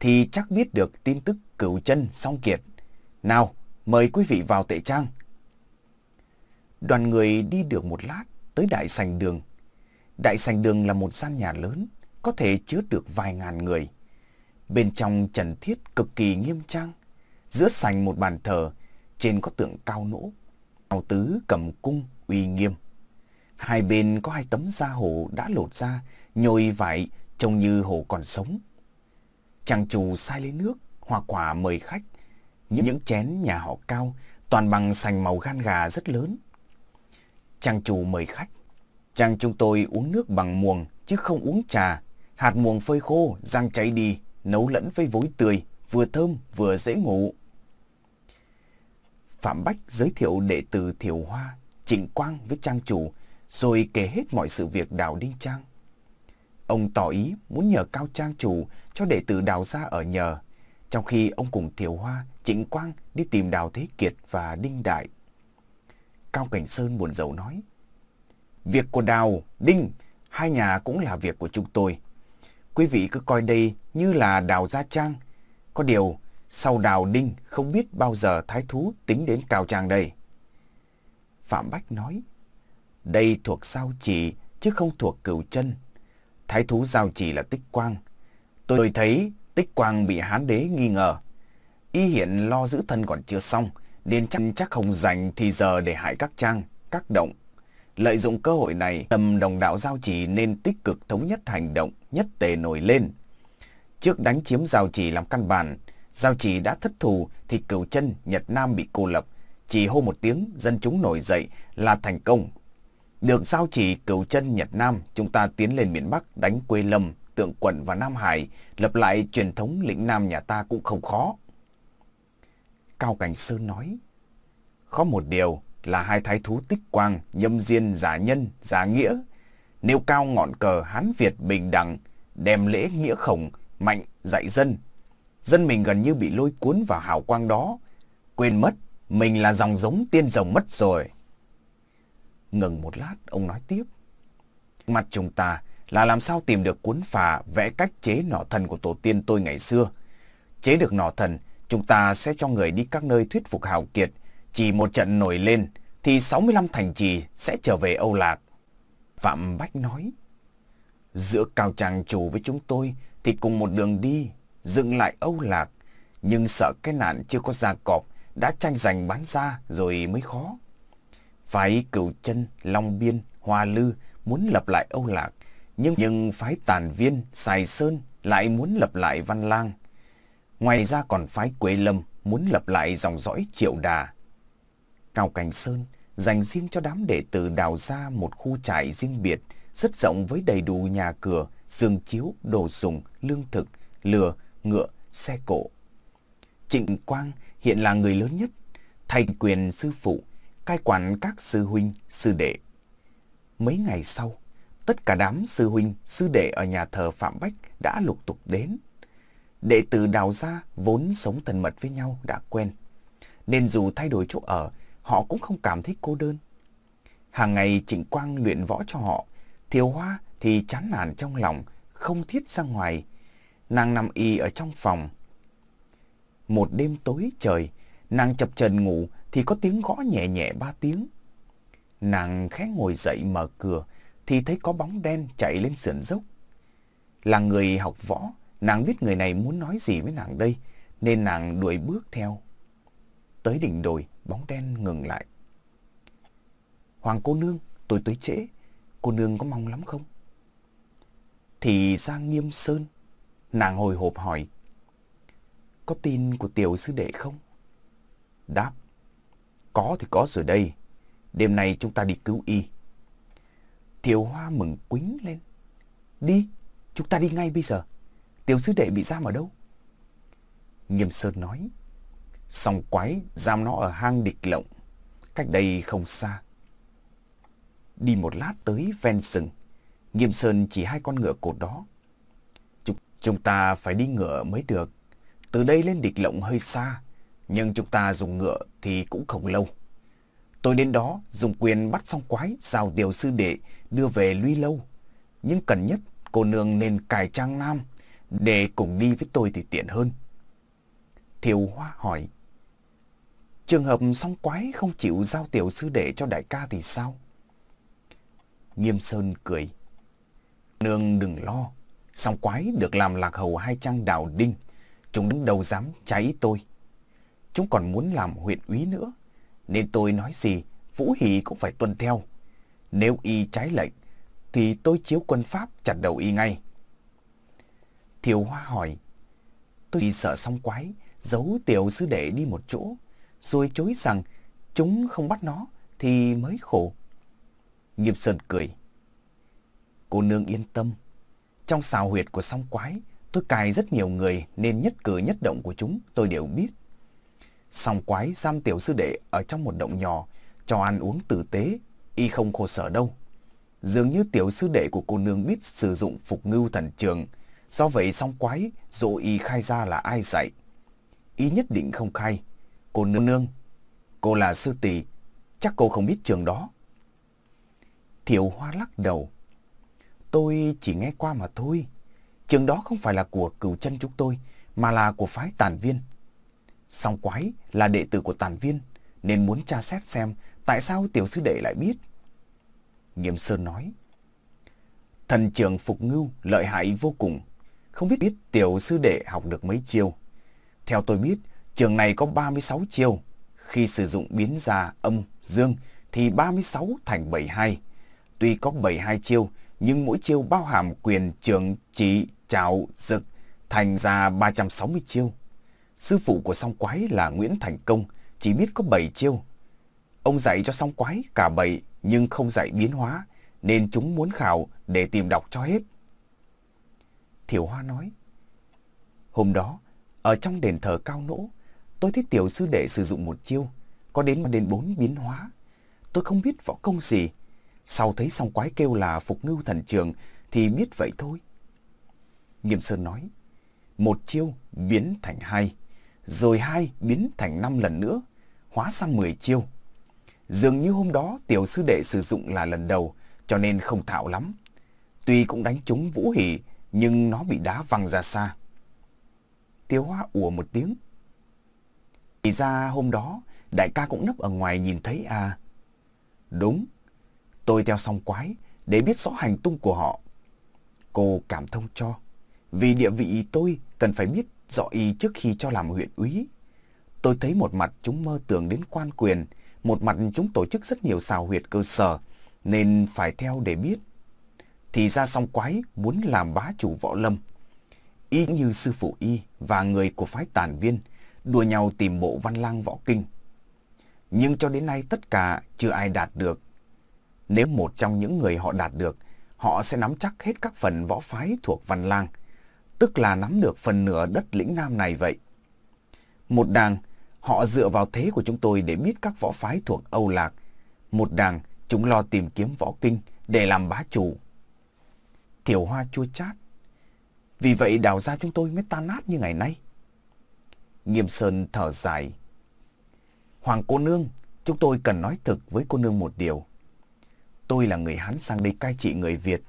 thì chắc biết được tin tức Cửu Chân song kiệt. Nào, mời quý vị vào tệ trang. Đoàn người đi được một lát tới Đại Sành Đường. Đại Sành Đường là một gian nhà lớn, có thể chứa được vài ngàn người. Bên trong trần thiết cực kỳ nghiêm trang. Giữa sành một bàn thờ, trên có tượng cao nỗ. Cao tứ cầm cung uy nghiêm. Hai bên có hai tấm da hổ đã lột ra, nhồi vải trông như hổ còn sống. Chàng chủ sai lấy nước, hoa quả mời khách. Những, những chén nhà họ cao toàn bằng sành màu gan gà rất lớn. Chàng chủ mời khách. Chàng chúng tôi uống nước bằng muồng chứ không uống trà. Hạt muồng phơi khô, rang cháy đi, nấu lẫn với vối tươi, vừa thơm vừa dễ ngủ. Phạm Bách giới thiệu đệ tử Thiều Hoa, Trịnh Quang với trang chủ, rồi kể hết mọi sự việc Đào Đinh Trang. Ông tỏ ý muốn nhờ Cao Trang chủ cho đệ tử Đào ra ở nhờ, trong khi ông cùng Thiều Hoa, Trịnh Quang đi tìm Đào Thế Kiệt và Đinh Đại. Cao Cảnh Sơn buồn rầu nói, Việc của Đào, Đinh, hai nhà cũng là việc của chúng tôi. Quý vị cứ coi đây như là đào gia trang. Có điều, sau đào đinh không biết bao giờ thái thú tính đến cao trang đây. Phạm Bách nói, đây thuộc sao chỉ chứ không thuộc cửu chân. Thái thú giao chỉ là tích quang. Tôi thấy tích quang bị hán đế nghi ngờ. Y hiện lo giữ thân còn chưa xong, nên chắc, chắc không dành thì giờ để hại các trang, các động Lợi dụng cơ hội này, tầm đồng đạo giao chỉ nên tích cực thống nhất hành động, nhất tề nổi lên. Trước đánh chiếm giao chỉ làm căn bản, giao chỉ đã thất thù thì cửu chân Nhật Nam bị cô lập. Chỉ hô một tiếng, dân chúng nổi dậy là thành công. Được giao chỉ cửu chân Nhật Nam, chúng ta tiến lên miền Bắc đánh Quê Lâm, Tượng Quận và Nam Hải, lập lại truyền thống lĩnh Nam nhà ta cũng không khó. Cao Cảnh Sơn nói, khó một điều, là hai thái thú tích quang, nhâm diên, giả nhân, giả nghĩa, nêu cao ngọn cờ Hán Việt bình đẳng, đem lễ nghĩa khổng, mạnh, dạy dân. Dân mình gần như bị lôi cuốn vào hào quang đó, quên mất mình là dòng giống tiên rồng mất rồi. Ngừng một lát, ông nói tiếp. Mặt chúng ta là làm sao tìm được cuốn phà vẽ cách chế nỏ thần của tổ tiên tôi ngày xưa. Chế được nỏ thần, chúng ta sẽ cho người đi các nơi thuyết phục hào kiệt, chỉ một trận nổi lên thì 65 thành trì sẽ trở về Âu Lạc. Phạm Bách nói, giữa Cao Tràng chủ với chúng tôi thì cùng một đường đi, dựng lại Âu Lạc, nhưng sợ cái nạn chưa có ra cọp đã tranh giành bán ra rồi mới khó. Phái cửu chân, Long Biên, Hoa Lư muốn lập lại Âu Lạc, nhưng, nhưng phái tàn viên, Sài Sơn lại muốn lập lại Văn Lang. Ngoài ra còn phái Quế Lâm muốn lập lại dòng dõi Triệu Đà. Cao Cảnh Sơn dành riêng cho đám đệ tử đào ra một khu trại riêng biệt, rất rộng với đầy đủ nhà cửa, giường chiếu, đồ dùng, lương thực, lừa, ngựa, xe cộ. Trịnh Quang hiện là người lớn nhất, thay quyền sư phụ, cai quản các sư huynh, sư đệ. Mấy ngày sau, tất cả đám sư huynh, sư đệ ở nhà thờ Phạm Bách đã lục tục đến. Đệ tử đào gia vốn sống thân mật với nhau đã quen, nên dù thay đổi chỗ ở họ cũng không cảm thấy cô đơn. Hàng ngày Trịnh Quang luyện võ cho họ, Thiều Hoa thì chán nản trong lòng, không thiết ra ngoài. Nàng nằm y ở trong phòng. Một đêm tối trời, nàng chập chờn ngủ thì có tiếng gõ nhẹ nhẹ ba tiếng. Nàng khẽ ngồi dậy mở cửa thì thấy có bóng đen chạy lên sườn dốc. Là người học võ, nàng biết người này muốn nói gì với nàng đây, nên nàng đuổi bước theo. Tới đỉnh đồi, bóng đen ngừng lại. Hoàng cô nương, tôi tới trễ, cô nương có mong lắm không? Thì ra nghiêm sơn, nàng hồi hộp hỏi. Có tin của tiểu sư đệ không? Đáp, có thì có rồi đây, đêm nay chúng ta đi cứu y. Thiều Hoa mừng quính lên. Đi, chúng ta đi ngay bây giờ. Tiểu sư đệ bị giam ở đâu? Nghiêm Sơn nói. Sòng quái giam nó ở hang địch lộng, cách đây không xa. Đi một lát tới ven sừng, Nghiêm Sơn chỉ hai con ngựa cột đó. Chúng, chúng ta phải đi ngựa mới được. Từ đây lên địch lộng hơi xa, nhưng chúng ta dùng ngựa thì cũng không lâu. Tôi đến đó dùng quyền bắt xong quái, giao tiểu sư đệ đưa về Luy Lâu. Nhưng cần nhất, cô nương nên cài trang nam, để cùng đi với tôi thì tiện hơn. Thiều Hoa hỏi, trường hợp song quái không chịu giao tiểu sư đệ cho đại ca thì sao? Nghiêm Sơn cười, nương đừng lo, song quái được làm lạc hầu hai trang đào đinh, chúng đứng đầu dám cháy tôi. Chúng còn muốn làm huyện úy nữa, nên tôi nói gì Vũ Hỷ cũng phải tuân theo. Nếu y trái lệnh, thì tôi chiếu quân pháp chặt đầu y ngay. Thiều Hoa hỏi, tôi sợ song quái, giấu tiểu sư đệ đi một chỗ, rồi chối rằng chúng không bắt nó thì mới khổ. Nghiêm Sơn cười. Cô nương yên tâm, trong xào huyệt của song quái, tôi cài rất nhiều người nên nhất cử nhất động của chúng tôi đều biết. Song quái giam tiểu sư đệ ở trong một động nhỏ, cho ăn uống tử tế, y không khổ sở đâu. Dường như tiểu sư đệ của cô nương biết sử dụng phục ngưu thần trường, do vậy song quái dỗ y khai ra là ai dạy. Y nhất định không khai. Cô nương nương, cô là sư tỷ, chắc cô không biết trường đó. Thiệu Hoa lắc đầu. Tôi chỉ nghe qua mà thôi. Trường đó không phải là của cửu chân chúng tôi, mà là của phái tàn viên. Song quái là đệ tử của tàn viên, nên muốn tra xét xem tại sao tiểu sư đệ lại biết. Nghiêm Sơn nói, thần trường Phục Ngưu lợi hại vô cùng, không biết biết tiểu sư đệ học được mấy chiêu. Theo tôi biết, trường này có 36 chiêu, khi sử dụng biến ra âm, dương thì 36 thành 72. Tuy có 72 chiêu, nhưng mỗi chiêu bao hàm quyền trường trị trào, dực, thành ra 360 chiêu. Sư phụ của song quái là Nguyễn Thành Công, chỉ biết có bảy chiêu. Ông dạy cho song quái cả bảy nhưng không dạy biến hóa, nên chúng muốn khảo để tìm đọc cho hết. Thiểu Hoa nói, Hôm đó, ở trong đền thờ cao nỗ, tôi thấy tiểu sư đệ sử dụng một chiêu, có đến đến bốn biến hóa. Tôi không biết võ công gì. Sau thấy song quái kêu là phục ngưu thần trường thì biết vậy thôi. Nghiêm Sơn nói, một chiêu biến thành hai, rồi hai biến thành năm lần nữa, hóa sang mười chiêu. Dường như hôm đó tiểu sư đệ sử dụng là lần đầu, cho nên không thạo lắm. Tuy cũng đánh trúng Vũ Hỷ, nhưng nó bị đá văng ra xa. Tiêu Hoa ủa một tiếng. Thì ra hôm đó, đại ca cũng nấp ở ngoài nhìn thấy à. Đúng, tôi theo song quái để biết rõ hành tung của họ. Cô cảm thông cho, vì địa vị tôi cần phải biết rõ y trước khi cho làm huyện úy. Tôi thấy một mặt chúng mơ tưởng đến quan quyền, một mặt chúng tổ chức rất nhiều xào huyệt cơ sở, nên phải theo để biết. Thì ra song quái muốn làm bá chủ võ lâm. Y như sư phụ Y và người của phái tàn viên đua nhau tìm bộ văn lang võ kinh. Nhưng cho đến nay tất cả chưa ai đạt được. Nếu một trong những người họ đạt được, họ sẽ nắm chắc hết các phần võ phái thuộc văn lang, tức là nắm được phần nửa đất lĩnh Nam này vậy. Một đàng, họ dựa vào thế của chúng tôi để biết các võ phái thuộc Âu Lạc. Một đàng, chúng lo tìm kiếm võ kinh để làm bá chủ. Thiểu hoa chua chát. Vì vậy đào ra chúng tôi mới tan nát như ngày nay. Nghiêm Sơn thở dài. Hoàng cô nương, chúng tôi cần nói thực với cô nương một điều. Tôi là người Hán sang đây cai trị người Việt.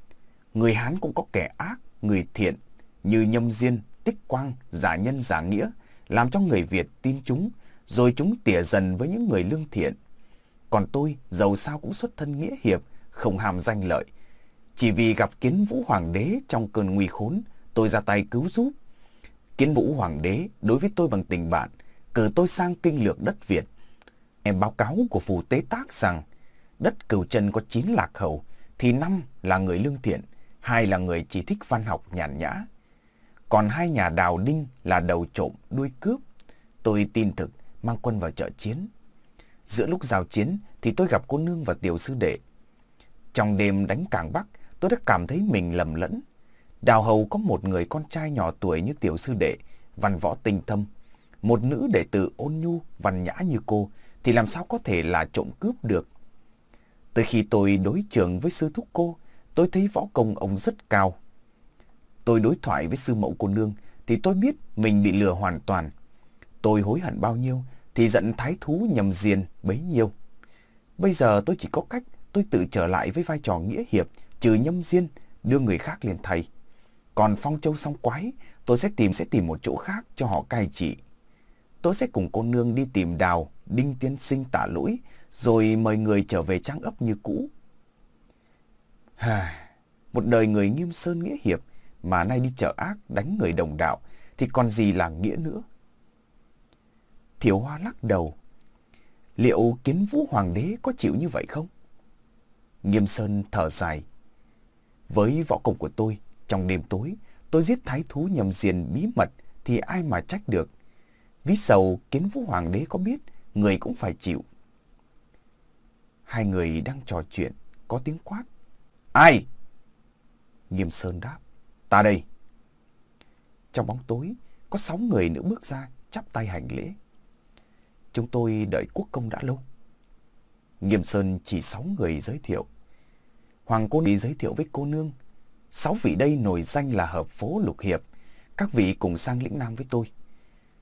Người Hán cũng có kẻ ác, người thiện, như nhâm diên, tích quang, giả nhân giả nghĩa, làm cho người Việt tin chúng, rồi chúng tỉa dần với những người lương thiện. Còn tôi, giàu sao cũng xuất thân nghĩa hiệp, không hàm danh lợi. Chỉ vì gặp kiến vũ hoàng đế trong cơn nguy khốn, tôi ra tay cứu giúp. Kiến vũ hoàng đế đối với tôi bằng tình bạn, cử tôi sang kinh lược đất Việt. Em báo cáo của phù tế tác rằng đất cửu trần có 9 lạc hầu, thì năm là người lương thiện, hai là người chỉ thích văn học nhàn nhã. Còn hai nhà đào đinh là đầu trộm, đuôi cướp. Tôi tin thực mang quân vào trợ chiến. Giữa lúc giao chiến thì tôi gặp cô nương và tiểu sư đệ. Trong đêm đánh cảng Bắc, tôi đã cảm thấy mình lầm lẫn. Đào hầu có một người con trai nhỏ tuổi như tiểu sư đệ, văn võ tinh thâm. Một nữ đệ tử ôn nhu, văn nhã như cô, thì làm sao có thể là trộm cướp được. từ khi tôi đối trường với sư thúc cô, tôi thấy võ công ông rất cao. Tôi đối thoại với sư mẫu cô nương, thì tôi biết mình bị lừa hoàn toàn. Tôi hối hận bao nhiêu, thì giận thái thú nhầm diền bấy nhiêu. Bây giờ tôi chỉ có cách tôi tự trở lại với vai trò nghĩa hiệp, trừ nhâm diên, đưa người khác lên thầy. Còn phong châu song quái, tôi sẽ tìm sẽ tìm một chỗ khác cho họ cai trị. Tôi sẽ cùng cô nương đi tìm đào, đinh tiên sinh tả lỗi, rồi mời người trở về trang ấp như cũ. Hà, một đời người nghiêm sơn nghĩa hiệp mà nay đi chợ ác đánh người đồng đạo thì còn gì là nghĩa nữa. Thiểu Hoa lắc đầu. Liệu kiến vũ hoàng đế có chịu như vậy không? Nghiêm Sơn thở dài. Với võ công của tôi, trong đêm tối, tôi giết thái thú nhầm diền bí mật thì ai mà trách được. Ví sầu kiến vũ hoàng đế có biết, người cũng phải chịu. Hai người đang trò chuyện, có tiếng quát. Ai? Nghiêm Sơn đáp. Ta đây. Trong bóng tối, có sáu người nữa bước ra, chắp tay hành lễ. Chúng tôi đợi quốc công đã lâu. Nghiêm Sơn chỉ sáu người giới thiệu. Hoàng cô đi giới thiệu với cô nương. Sáu vị đây nổi danh là hợp phố lục hiệp. Các vị cùng sang lĩnh Nam với tôi.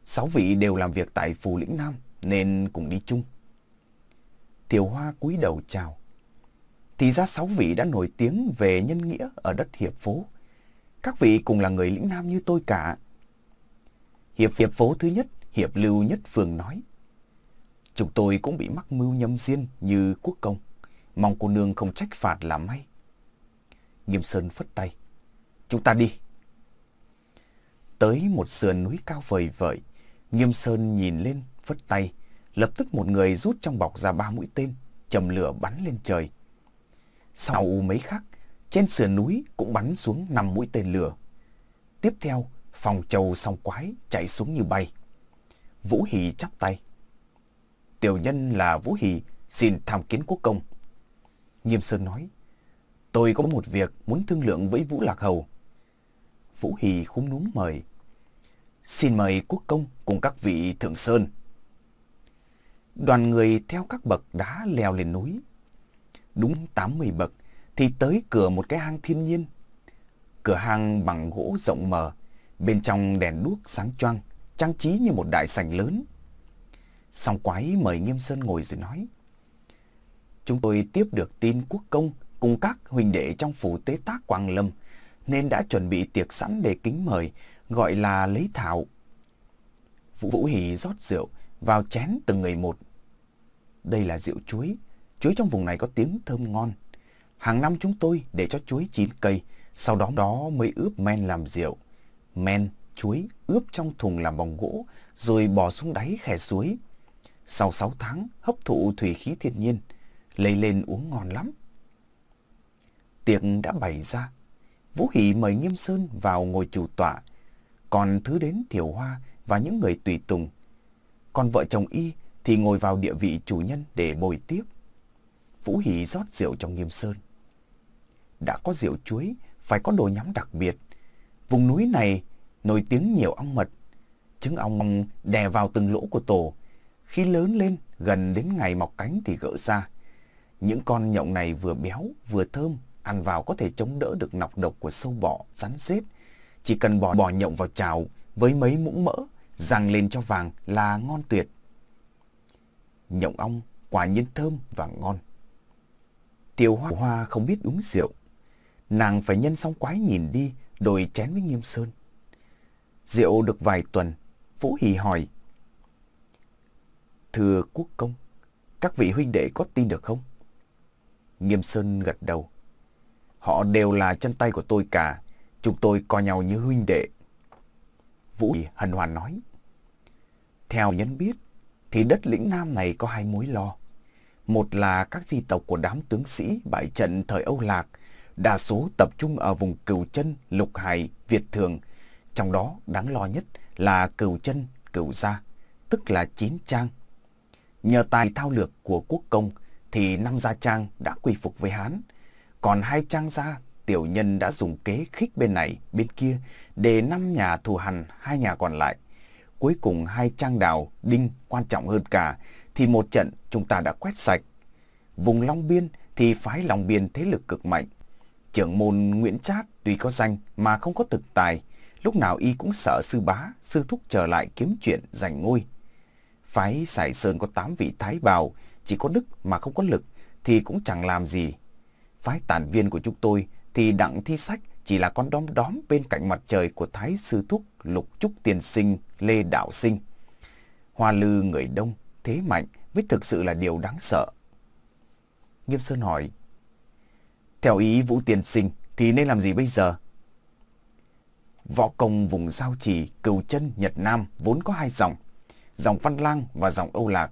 Sáu vị đều làm việc tại phù lĩnh Nam nên cùng đi chung. Tiểu Hoa cúi đầu chào. Thì ra sáu vị đã nổi tiếng về nhân nghĩa ở đất hiệp phố. Các vị cùng là người lĩnh Nam như tôi cả. Hiệp hiệp phố thứ nhất, hiệp lưu nhất phường nói. Chúng tôi cũng bị mắc mưu nhâm diên như quốc công. Mong cô nương không trách phạt là may. Nghiêm Sơn phất tay. Chúng ta đi. Tới một sườn núi cao vời vợi, Nghiêm Sơn nhìn lên, phất tay. Lập tức một người rút trong bọc ra ba mũi tên, chầm lửa bắn lên trời. Sau mấy khắc, trên sườn núi cũng bắn xuống năm mũi tên lửa. Tiếp theo, phòng trầu song quái chạy xuống như bay. Vũ Hỷ chắp tay. Tiểu nhân là Vũ Hỷ, xin tham kiến quốc công. Nghiêm Sơn nói, tôi có một việc muốn thương lượng với Vũ Lạc Hầu. Vũ Hỷ khúm núm mời. Xin mời quốc công cùng các vị thượng sơn. Đoàn người theo các bậc đá leo lên núi. Đúng 80 bậc thì tới cửa một cái hang thiên nhiên. Cửa hang bằng gỗ rộng mở, bên trong đèn đuốc sáng choang, trang trí như một đại sảnh lớn. Song quái mời Nghiêm Sơn ngồi rồi nói. Chúng tôi tiếp được tin quốc công cùng các huynh đệ trong phủ tế tác Quang Lâm nên đã chuẩn bị tiệc sẵn để kính mời, gọi là lấy thảo. Vũ Vũ Hỷ rót rượu vào chén từng người một. Đây là rượu chuối, chuối trong vùng này có tiếng thơm ngon. Hàng năm chúng tôi để cho chuối chín cây, sau đó đó mới ướp men làm rượu. Men, chuối ướp trong thùng làm bằng gỗ, rồi bỏ xuống đáy khe suối. Sau 6 tháng hấp thụ thủy khí thiên nhiên, lấy lên uống ngon lắm. Tiệc đã bày ra, Vũ Hỷ mời Nghiêm Sơn vào ngồi chủ tọa, còn thứ đến Thiểu Hoa và những người tùy tùng. Còn vợ chồng y thì ngồi vào địa vị chủ nhân để bồi tiếp. Vũ Hỷ rót rượu cho Nghiêm Sơn. Đã có rượu chuối, phải có đồ nhắm đặc biệt. Vùng núi này nổi tiếng nhiều ong mật. Trứng ong đè vào từng lỗ của tổ. Khi lớn lên, gần đến ngày mọc cánh thì gỡ ra. Những con nhộng này vừa béo, vừa thơm, ăn vào có thể chống đỡ được nọc độc của sâu bọ, rắn rết. Chỉ cần bỏ bỏ nhộng vào chảo với mấy muỗng mỡ, rang lên cho vàng là ngon tuyệt. Nhộng ong quả nhiên thơm và ngon. Tiểu hoa, hoa không biết uống rượu. Nàng phải nhân xong quái nhìn đi, đổi chén với Nghiêm Sơn. Rượu được vài tuần, Vũ Hì hỏi. Thưa quốc công, các vị huynh đệ có tin được không? Nghiêm Sơn gật đầu. Họ đều là chân tay của tôi cả. Chúng tôi coi nhau như huynh đệ. Vũ hân hoàn nói. Theo nhân biết, thì đất lĩnh Nam này có hai mối lo. Một là các di tộc của đám tướng sĩ bại trận thời Âu Lạc, đa số tập trung ở vùng Cửu Chân, Lục Hải, Việt Thường. Trong đó đáng lo nhất là Cửu Chân, Cửu Gia, tức là Chín Trang. Nhờ tài thao lược của quốc công thì năm gia Trang đã quy phục với Hán. Còn hai Trang gia, tiểu nhân đã dùng kế khích bên này, bên kia để năm nhà thù hằn hai nhà còn lại. Cuối cùng hai Trang Đào, Đinh quan trọng hơn cả thì một trận chúng ta đã quét sạch. Vùng Long Biên thì phái Long Biên thế lực cực mạnh. Trưởng môn Nguyễn Trát tuy có danh mà không có thực tài, lúc nào y cũng sợ sư bá, sư thúc trở lại kiếm chuyện giành ngôi. Phái Sải Sơn có 8 vị thái bào, chỉ có đức mà không có lực thì cũng chẳng làm gì. Phái tản viên của chúng tôi thì đặng thi sách chỉ là con đom đóm bên cạnh mặt trời của Thái Sư Thúc Lục Trúc Tiền Sinh Lê Đạo Sinh. Hoa lư người đông, thế mạnh mới thực sự là điều đáng sợ. Nghiêm Sơn hỏi, theo ý Vũ tiền Sinh thì nên làm gì bây giờ? Võ công vùng giao trì, cừu chân, nhật nam vốn có hai dòng, dòng Văn Lang và dòng Âu Lạc.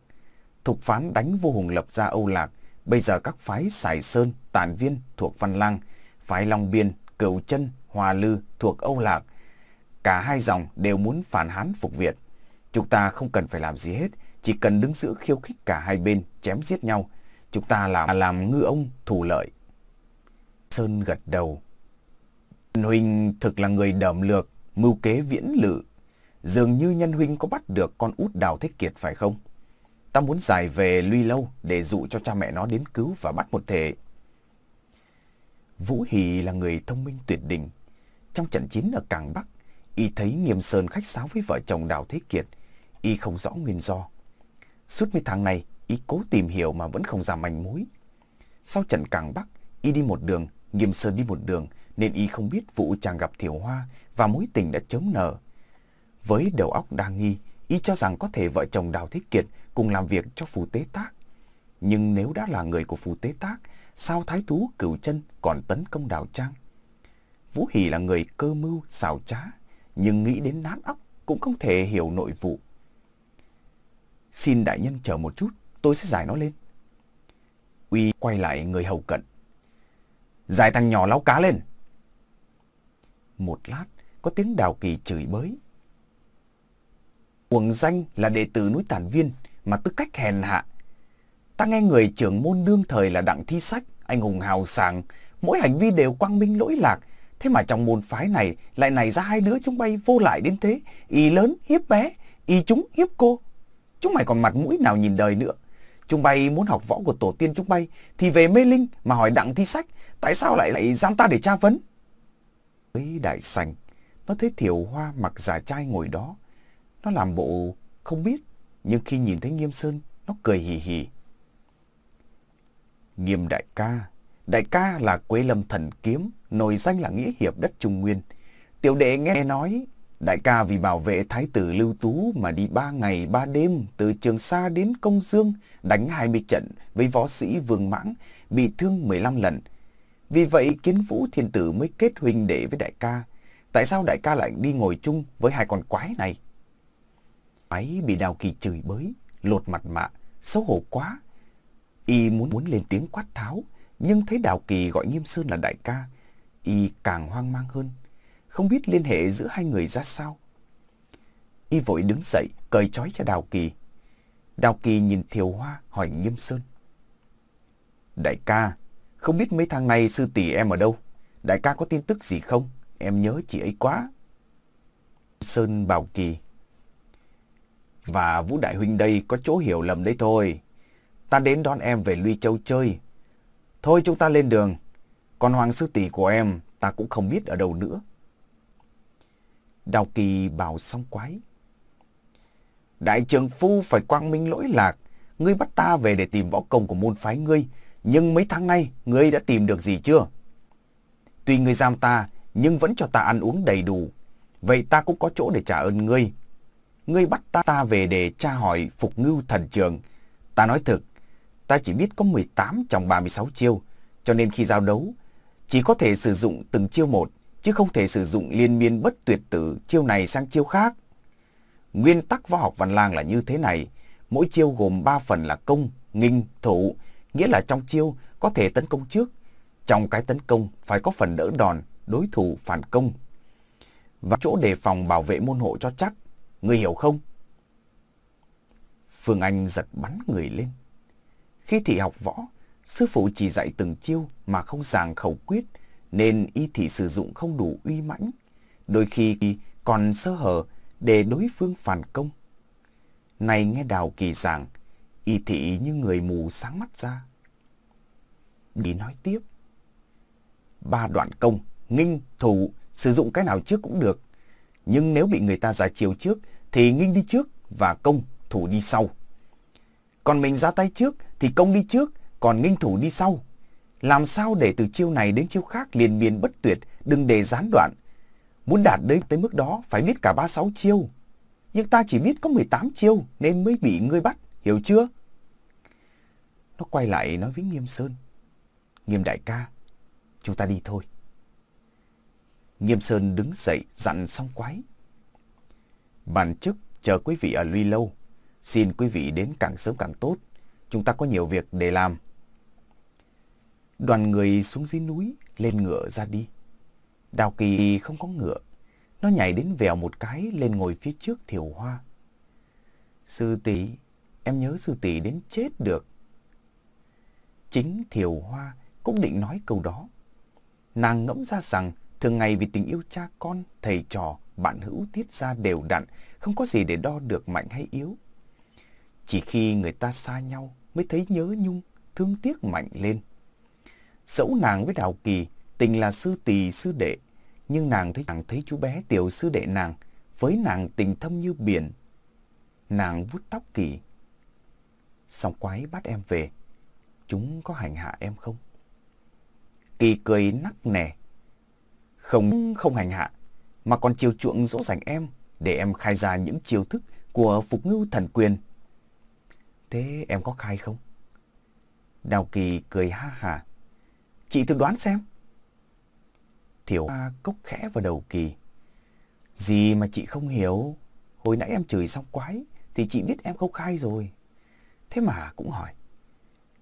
Thục phán đánh vô hùng lập ra Âu Lạc, bây giờ các phái Sài Sơn, Tản Viên thuộc Văn Lang, phái Long Biên, Cửu Chân, Hòa Lư thuộc Âu Lạc. Cả hai dòng đều muốn phản Hán phục Việt. Chúng ta không cần phải làm gì hết, chỉ cần đứng giữa khiêu khích cả hai bên, chém giết nhau. Chúng ta làm làm ngư ông thủ lợi. Sơn gật đầu. Huynh thực là người đẩm lược, mưu kế viễn lự. Dường như nhân huynh có bắt được con út đào thế kiệt phải không? Ta muốn giải về Luy Lâu để dụ cho cha mẹ nó đến cứu và bắt một thể. Vũ Hỷ là người thông minh tuyệt đỉnh. Trong trận chiến ở Cảng Bắc, y thấy Nghiêm Sơn khách sáo với vợ chồng Đào Thế Kiệt. Y không rõ nguyên do. Suốt mấy tháng này, y cố tìm hiểu mà vẫn không ra manh mối. Sau trận Cảng Bắc, y đi một đường, Nghiêm Sơn đi một đường, nên y không biết vụ chàng gặp Thiểu Hoa và mối tình đã chớm nở. Với đầu óc đa nghi, y cho rằng có thể vợ chồng Đào Thế Kiệt cùng làm việc cho phù tế tác. Nhưng nếu đã là người của phù tế tác, sao thái thú cửu chân còn tấn công Đào Trang? Vũ Hỷ là người cơ mưu, xảo trá, nhưng nghĩ đến nát óc cũng không thể hiểu nội vụ. Xin đại nhân chờ một chút, tôi sẽ giải nó lên. Uy quay lại người hầu cận. Giải thằng nhỏ lau cá lên. Một lát, có tiếng đào kỳ chửi bới. Uổng danh là đệ tử núi Tản Viên mà tư cách hèn hạ. Ta nghe người trưởng môn đương thời là đặng thi sách, anh hùng hào sảng, mỗi hành vi đều quang minh lỗi lạc. Thế mà trong môn phái này lại nảy ra hai đứa chúng bay vô lại đến thế. Y lớn hiếp bé, y chúng hiếp cô. Chúng mày còn mặt mũi nào nhìn đời nữa. Chúng bay muốn học võ của tổ tiên chúng bay thì về mê linh mà hỏi đặng thi sách tại sao lại lại giam ta để tra vấn. Ấy đại sành, nó thấy thiểu hoa mặc giả trai ngồi đó. Nó làm bộ không biết, nhưng khi nhìn thấy Nghiêm Sơn, nó cười hì hì. Nghiêm đại ca, đại ca là Quế Lâm Thần Kiếm, nổi danh là nghĩa hiệp đất Trung Nguyên. Tiểu đệ nghe nói, đại ca vì bảo vệ thái tử Lưu Tú mà đi ba ngày ba đêm từ Trường Sa đến Công Dương, đánh 20 trận với võ sĩ Vương Mãng, bị thương 15 lần. Vì vậy Kiến Vũ Thiên Tử mới kết huynh đệ với đại ca. Tại sao đại ca lại đi ngồi chung với hai con quái này? Ấy bị Đào Kỳ chửi bới, lột mặt mạ, xấu hổ quá. Y muốn muốn lên tiếng quát tháo, nhưng thấy Đào Kỳ gọi Nghiêm Sơn là đại ca. Y càng hoang mang hơn, không biết liên hệ giữa hai người ra sao. Y vội đứng dậy, cởi trói cho Đào Kỳ. Đào Kỳ nhìn Thiều Hoa hỏi Nghiêm Sơn. Đại ca, không biết mấy tháng nay sư tỷ em ở đâu? Đại ca có tin tức gì không? Em nhớ chị ấy quá. Sơn bảo Kỳ. Và Vũ Đại Huynh đây có chỗ hiểu lầm đấy thôi. Ta đến đón em về Luy Châu chơi. Thôi chúng ta lên đường. Còn Hoàng sư tỷ của em ta cũng không biết ở đâu nữa. Đào Kỳ bảo xong quái. Đại trưởng phu phải quang minh lỗi lạc. Ngươi bắt ta về để tìm võ công của môn phái ngươi. Nhưng mấy tháng nay, ngươi đã tìm được gì chưa? Tuy ngươi giam ta, nhưng vẫn cho ta ăn uống đầy đủ. Vậy ta cũng có chỗ để trả ơn ngươi. Ngươi bắt ta, ta về để tra hỏi phục ngưu thần trường. Ta nói thực, ta chỉ biết có 18 trong 36 chiêu, cho nên khi giao đấu, chỉ có thể sử dụng từng chiêu một, chứ không thể sử dụng liên miên bất tuyệt từ chiêu này sang chiêu khác. Nguyên tắc võ học văn lang là như thế này, mỗi chiêu gồm 3 phần là công, nghinh, thủ, nghĩa là trong chiêu có thể tấn công trước, trong cái tấn công phải có phần đỡ đòn, đối thủ phản công. Và chỗ đề phòng bảo vệ môn hộ cho chắc, người hiểu không? Phương Anh giật bắn người lên. Khi thị học võ, sư phụ chỉ dạy từng chiêu mà không giảng khẩu quyết, nên y thị sử dụng không đủ uy mãnh. Đôi khi còn sơ hở để đối phương phản công. Này nghe Đào Kỳ giảng, y thị như người mù sáng mắt ra. Đi nói tiếp. Ba đoạn công, nghinh, thủ, sử dụng cái nào trước cũng được. Nhưng nếu bị người ta giải chiều trước, thì nghinh đi trước và công, thủ đi sau. Còn mình ra tay trước thì công đi trước, còn nghinh thủ đi sau. Làm sao để từ chiêu này đến chiêu khác liền miên bất tuyệt, đừng để gián đoạn. Muốn đạt đến tới mức đó phải biết cả ba sáu chiêu. Nhưng ta chỉ biết có 18 chiêu nên mới bị ngươi bắt, hiểu chưa? Nó quay lại nói với Nghiêm Sơn. Nghiêm đại ca, chúng ta đi thôi. Nghiêm Sơn đứng dậy dặn xong quái. Bàn chức chờ quý vị ở Luy Lâu. Xin quý vị đến càng sớm càng tốt. Chúng ta có nhiều việc để làm. Đoàn người xuống dưới núi, lên ngựa ra đi. Đào Kỳ không có ngựa. Nó nhảy đến vèo một cái lên ngồi phía trước thiểu hoa. Sư tỷ, em nhớ sư tỷ đến chết được. Chính thiểu hoa cũng định nói câu đó. Nàng ngẫm ra rằng thường ngày vì tình yêu cha con, thầy trò, bạn hữu tiết ra đều đặn, không có gì để đo được mạnh hay yếu. Chỉ khi người ta xa nhau mới thấy nhớ nhung, thương tiếc mạnh lên. Dẫu nàng với Đào Kỳ tình là sư tỳ sư đệ, nhưng nàng thấy nàng thấy chú bé tiểu sư đệ nàng với nàng tình thâm như biển. Nàng vuốt tóc Kỳ. Xong quái bắt em về, chúng có hành hạ em không? Kỳ cười nắc nẻ. Không không hành hạ, mà còn chiều chuộng dỗ dành em, để em khai ra những chiêu thức của Phục Ngưu Thần Quyền. Thế em có khai không? Đào Kỳ cười ha hà. Chị thử đoán xem. Thiểu Hoa cốc khẽ vào đầu Kỳ. Gì mà chị không hiểu? Hồi nãy em chửi xong quái, thì chị biết em không khai rồi. Thế mà cũng hỏi.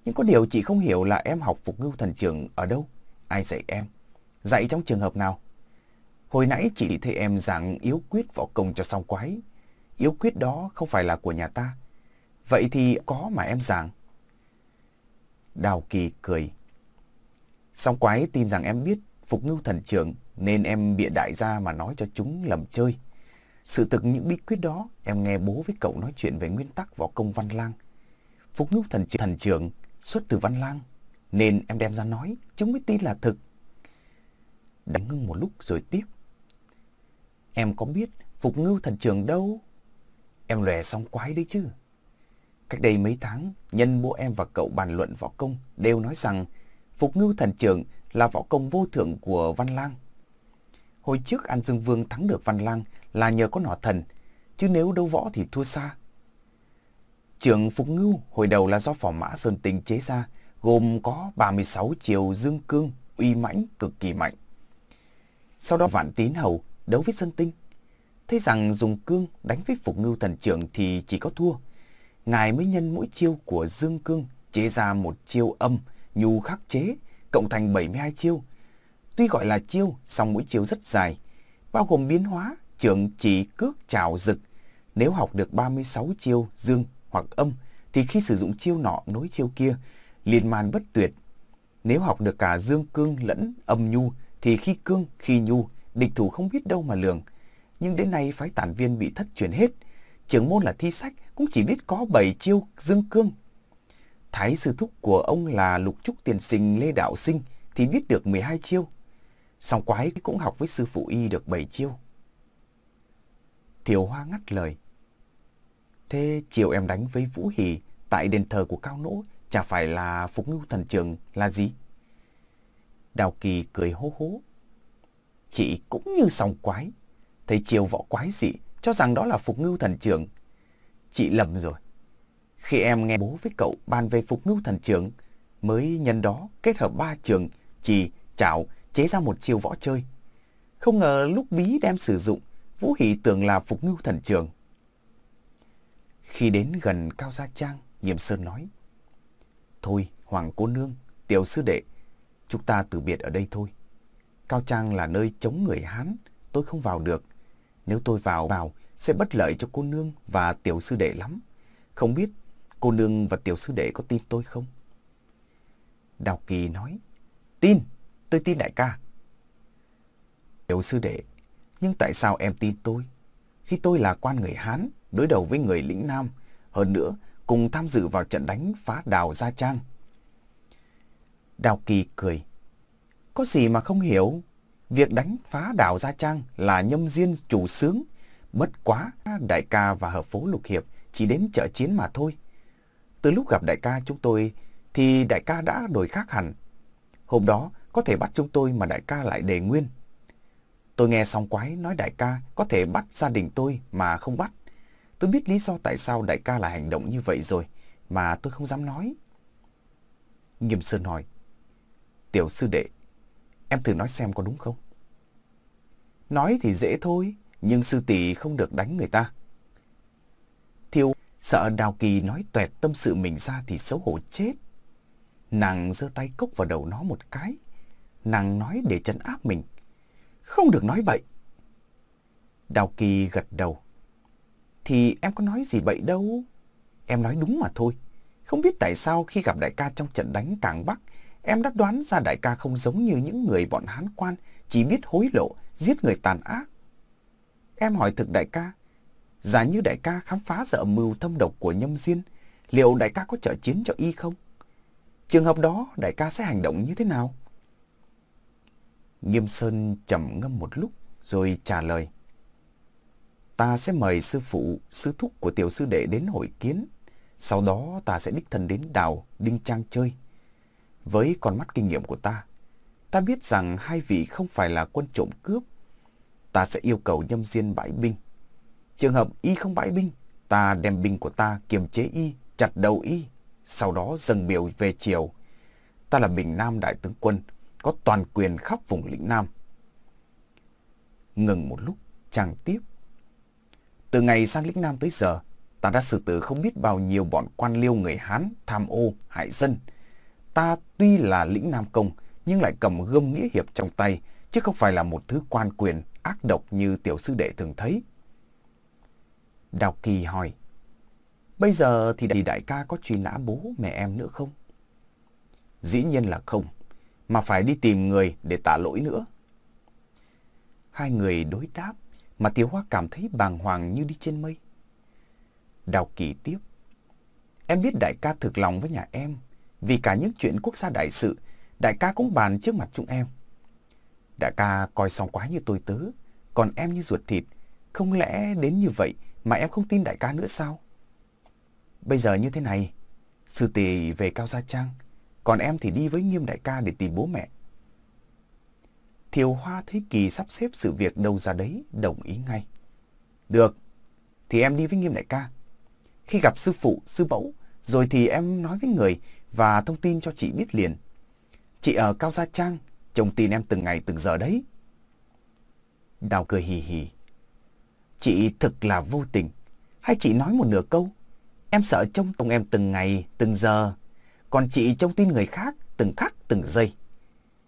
Nhưng có điều chị không hiểu là em học phục ngưu thần trường ở đâu? Ai dạy em? Dạy trong trường hợp nào? Hồi nãy chị thấy em rằng yếu quyết võ công cho xong quái. Yếu quyết đó không phải là của nhà ta. Vậy thì có mà em giảng. Đào Kỳ cười. Song quái tin rằng em biết phục ngưu thần trưởng nên em bịa đại ra mà nói cho chúng lầm chơi. Sự thực những bí quyết đó em nghe bố với cậu nói chuyện về nguyên tắc võ công văn lang. Phục ngưu thần, thần trưởng xuất từ văn lang nên em đem ra nói chúng mới tin là thực. Đánh ngưng một lúc rồi tiếp. Em có biết phục ngưu thần trưởng đâu? Em lòe xong quái đấy chứ. Cách đây mấy tháng, nhân bố em và cậu bàn luận võ công đều nói rằng Phục Ngưu Thần Trưởng là võ công vô thượng của Văn Lang. Hồi trước An Dương Vương thắng được Văn Lang là nhờ có nỏ thần, chứ nếu đấu võ thì thua xa. Trường Phục Ngưu hồi đầu là do phò mã Sơn Tinh chế ra, gồm có 36 chiều dương cương, uy mãnh, cực kỳ mạnh. Sau đó Vạn Tín Hầu đấu với Sơn Tinh. Thấy rằng dùng cương đánh với Phục Ngưu Thần Trưởng thì chỉ có thua. Ngài mới nhân mỗi chiêu của dương cương chế ra một chiêu âm, nhu khắc chế, cộng thành 72 chiêu. Tuy gọi là chiêu, song mỗi chiêu rất dài, bao gồm biến hóa, trưởng chỉ cước trào rực. Nếu học được 36 chiêu dương hoặc âm, thì khi sử dụng chiêu nọ nối chiêu kia, liền màn bất tuyệt. Nếu học được cả dương cương lẫn âm nhu, thì khi cương, khi nhu, địch thủ không biết đâu mà lường. Nhưng đến nay phái tản viên bị thất truyền hết. Trưởng môn là thi sách, cũng chỉ biết có bảy chiêu dương cương Thái sư thúc của ông là lục trúc tiền sinh Lê Đạo Sinh, thì biết được 12 chiêu. Song quái cũng học với sư phụ y được 7 chiêu. Thiều Hoa ngắt lời. Thế chiều em đánh với Vũ Hỷ tại đền thờ của Cao Nỗ, chả phải là Phục Ngưu Thần Trường là gì? Đào Kỳ cười hố hố. Chị cũng như sòng quái. Thầy chiều võ quái dị cho rằng đó là Phục Ngưu Thần Trường. Chị lầm rồi. Khi em nghe bố với cậu bàn về phục ngưu thần trưởng, mới nhân đó kết hợp ba trường, trì, chảo, chế ra một chiêu võ chơi. Không ngờ lúc bí đem sử dụng, Vũ Hỷ tưởng là phục ngưu thần trường. Khi đến gần Cao Gia Trang, Nhiệm Sơn nói, Thôi, Hoàng cô nương, tiểu sư đệ, chúng ta từ biệt ở đây thôi. Cao Trang là nơi chống người Hán, tôi không vào được. Nếu tôi vào vào, sẽ bất lợi cho cô nương và tiểu sư đệ lắm. Không biết cô nương và tiểu sư đệ có tin tôi không? Đào Kỳ nói, tin, tôi tin đại ca. Tiểu sư đệ, nhưng tại sao em tin tôi? Khi tôi là quan người Hán, đối đầu với người lĩnh Nam, hơn nữa cùng tham dự vào trận đánh phá đào Gia Trang. Đào Kỳ cười. Có gì mà không hiểu? Việc đánh phá đảo Gia Trang là nhâm diên chủ sướng. Bất quá, đại ca và hợp phố lục hiệp chỉ đến trợ chiến mà thôi. Từ lúc gặp đại ca chúng tôi thì đại ca đã đổi khác hẳn. Hôm đó có thể bắt chúng tôi mà đại ca lại đề nguyên. Tôi nghe xong quái nói đại ca có thể bắt gia đình tôi mà không bắt. Tôi biết lý do tại sao đại ca lại hành động như vậy rồi mà tôi không dám nói. Nghiêm Sơn hỏi, Tiểu sư đệ, em thử nói xem có đúng không? Nói thì dễ thôi, nhưng sư tỷ không được đánh người ta. Thiêu sợ Đào Kỳ nói tuẹt tâm sự mình ra thì xấu hổ chết. Nàng giơ tay cốc vào đầu nó một cái. Nàng nói để trấn áp mình. Không được nói bậy. Đào Kỳ gật đầu. Thì em có nói gì bậy đâu. Em nói đúng mà thôi. Không biết tại sao khi gặp đại ca trong trận đánh Cảng Bắc, em đã đoán ra đại ca không giống như những người bọn hán quan, chỉ biết hối lộ, giết người tàn ác. Em hỏi thực đại ca, giả như đại ca khám phá ra âm mưu thâm độc của nhâm diên, liệu đại ca có trợ chiến cho y không? Trường hợp đó, đại ca sẽ hành động như thế nào? Nghiêm Sơn trầm ngâm một lúc, rồi trả lời. Ta sẽ mời sư phụ, sư thúc của tiểu sư đệ đến hội kiến. Sau đó ta sẽ đích thân đến đào, đinh trang chơi. Với con mắt kinh nghiệm của ta, ta biết rằng hai vị không phải là quân trộm cướp. Ta sẽ yêu cầu nhâm diên bãi binh. Trường hợp y không bãi binh, ta đem binh của ta kiềm chế y, chặt đầu y, sau đó dâng biểu về triều. Ta là Bình Nam Đại tướng quân, có toàn quyền khắp vùng lĩnh Nam. Ngừng một lúc, chàng tiếp. Từ ngày sang lĩnh Nam tới giờ, ta đã xử tử không biết bao nhiêu bọn quan liêu người Hán, tham ô, hại dân. Ta tuy là lĩnh Nam Công, nhưng lại cầm gươm nghĩa hiệp trong tay, chứ không phải là một thứ quan quyền ác độc như tiểu sư đệ thường thấy. Đào Kỳ hỏi, bây giờ thì đại ca có truy nã bố mẹ em nữa không? Dĩ nhiên là không, mà phải đi tìm người để tạ lỗi nữa. Hai người đối đáp, mà Tiểu Hoa cảm thấy bàng hoàng như đi trên mây. Đào Kỳ tiếp, em biết đại ca thực lòng với nhà em, vì cả những chuyện quốc gia đại sự, đại ca cũng bàn trước mặt chúng em. Đại ca coi xong quá như tôi tớ, còn em như ruột thịt, không lẽ đến như vậy mà em không tin đại ca nữa sao? Bây giờ như thế này, sư tỷ về Cao Gia Trang, còn em thì đi với nghiêm đại ca để tìm bố mẹ. Thiều Hoa thấy Kỳ sắp xếp sự việc đâu ra đấy, đồng ý ngay. Được, thì em đi với nghiêm đại ca. Khi gặp sư phụ, sư mẫu, rồi thì em nói với người và thông tin cho chị biết liền. Chị ở Cao Gia Trang, chồng tin em từng ngày từng giờ đấy. Đào cười hì hì. Chị thực là vô tình. Hay chị nói một nửa câu? Em sợ trông tông em từng ngày, từng giờ. Còn chị trông tin người khác, từng khắc, từng giây.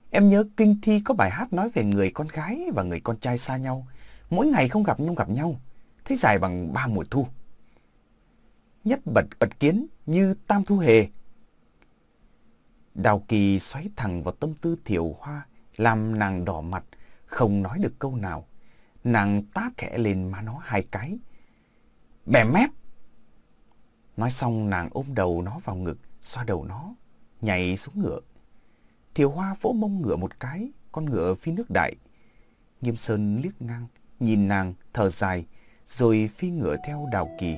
Em nhớ kinh thi có bài hát nói về người con gái và người con trai xa nhau. Mỗi ngày không gặp nhau gặp nhau. Thế dài bằng ba mùa thu. Nhất bật bật kiến như tam thu hề. Đào Kỳ xoáy thẳng vào tâm tư thiểu hoa, làm nàng đỏ mặt, không nói được câu nào. Nàng tát khẽ lên má nó hai cái. Bẻ mép! Nói xong nàng ôm đầu nó vào ngực, xoa đầu nó, nhảy xuống ngựa. Thiều Hoa vỗ mông ngựa một cái, con ngựa phi nước đại. Nghiêm Sơn liếc ngang, nhìn nàng, thở dài, rồi phi ngựa theo đào kỳ.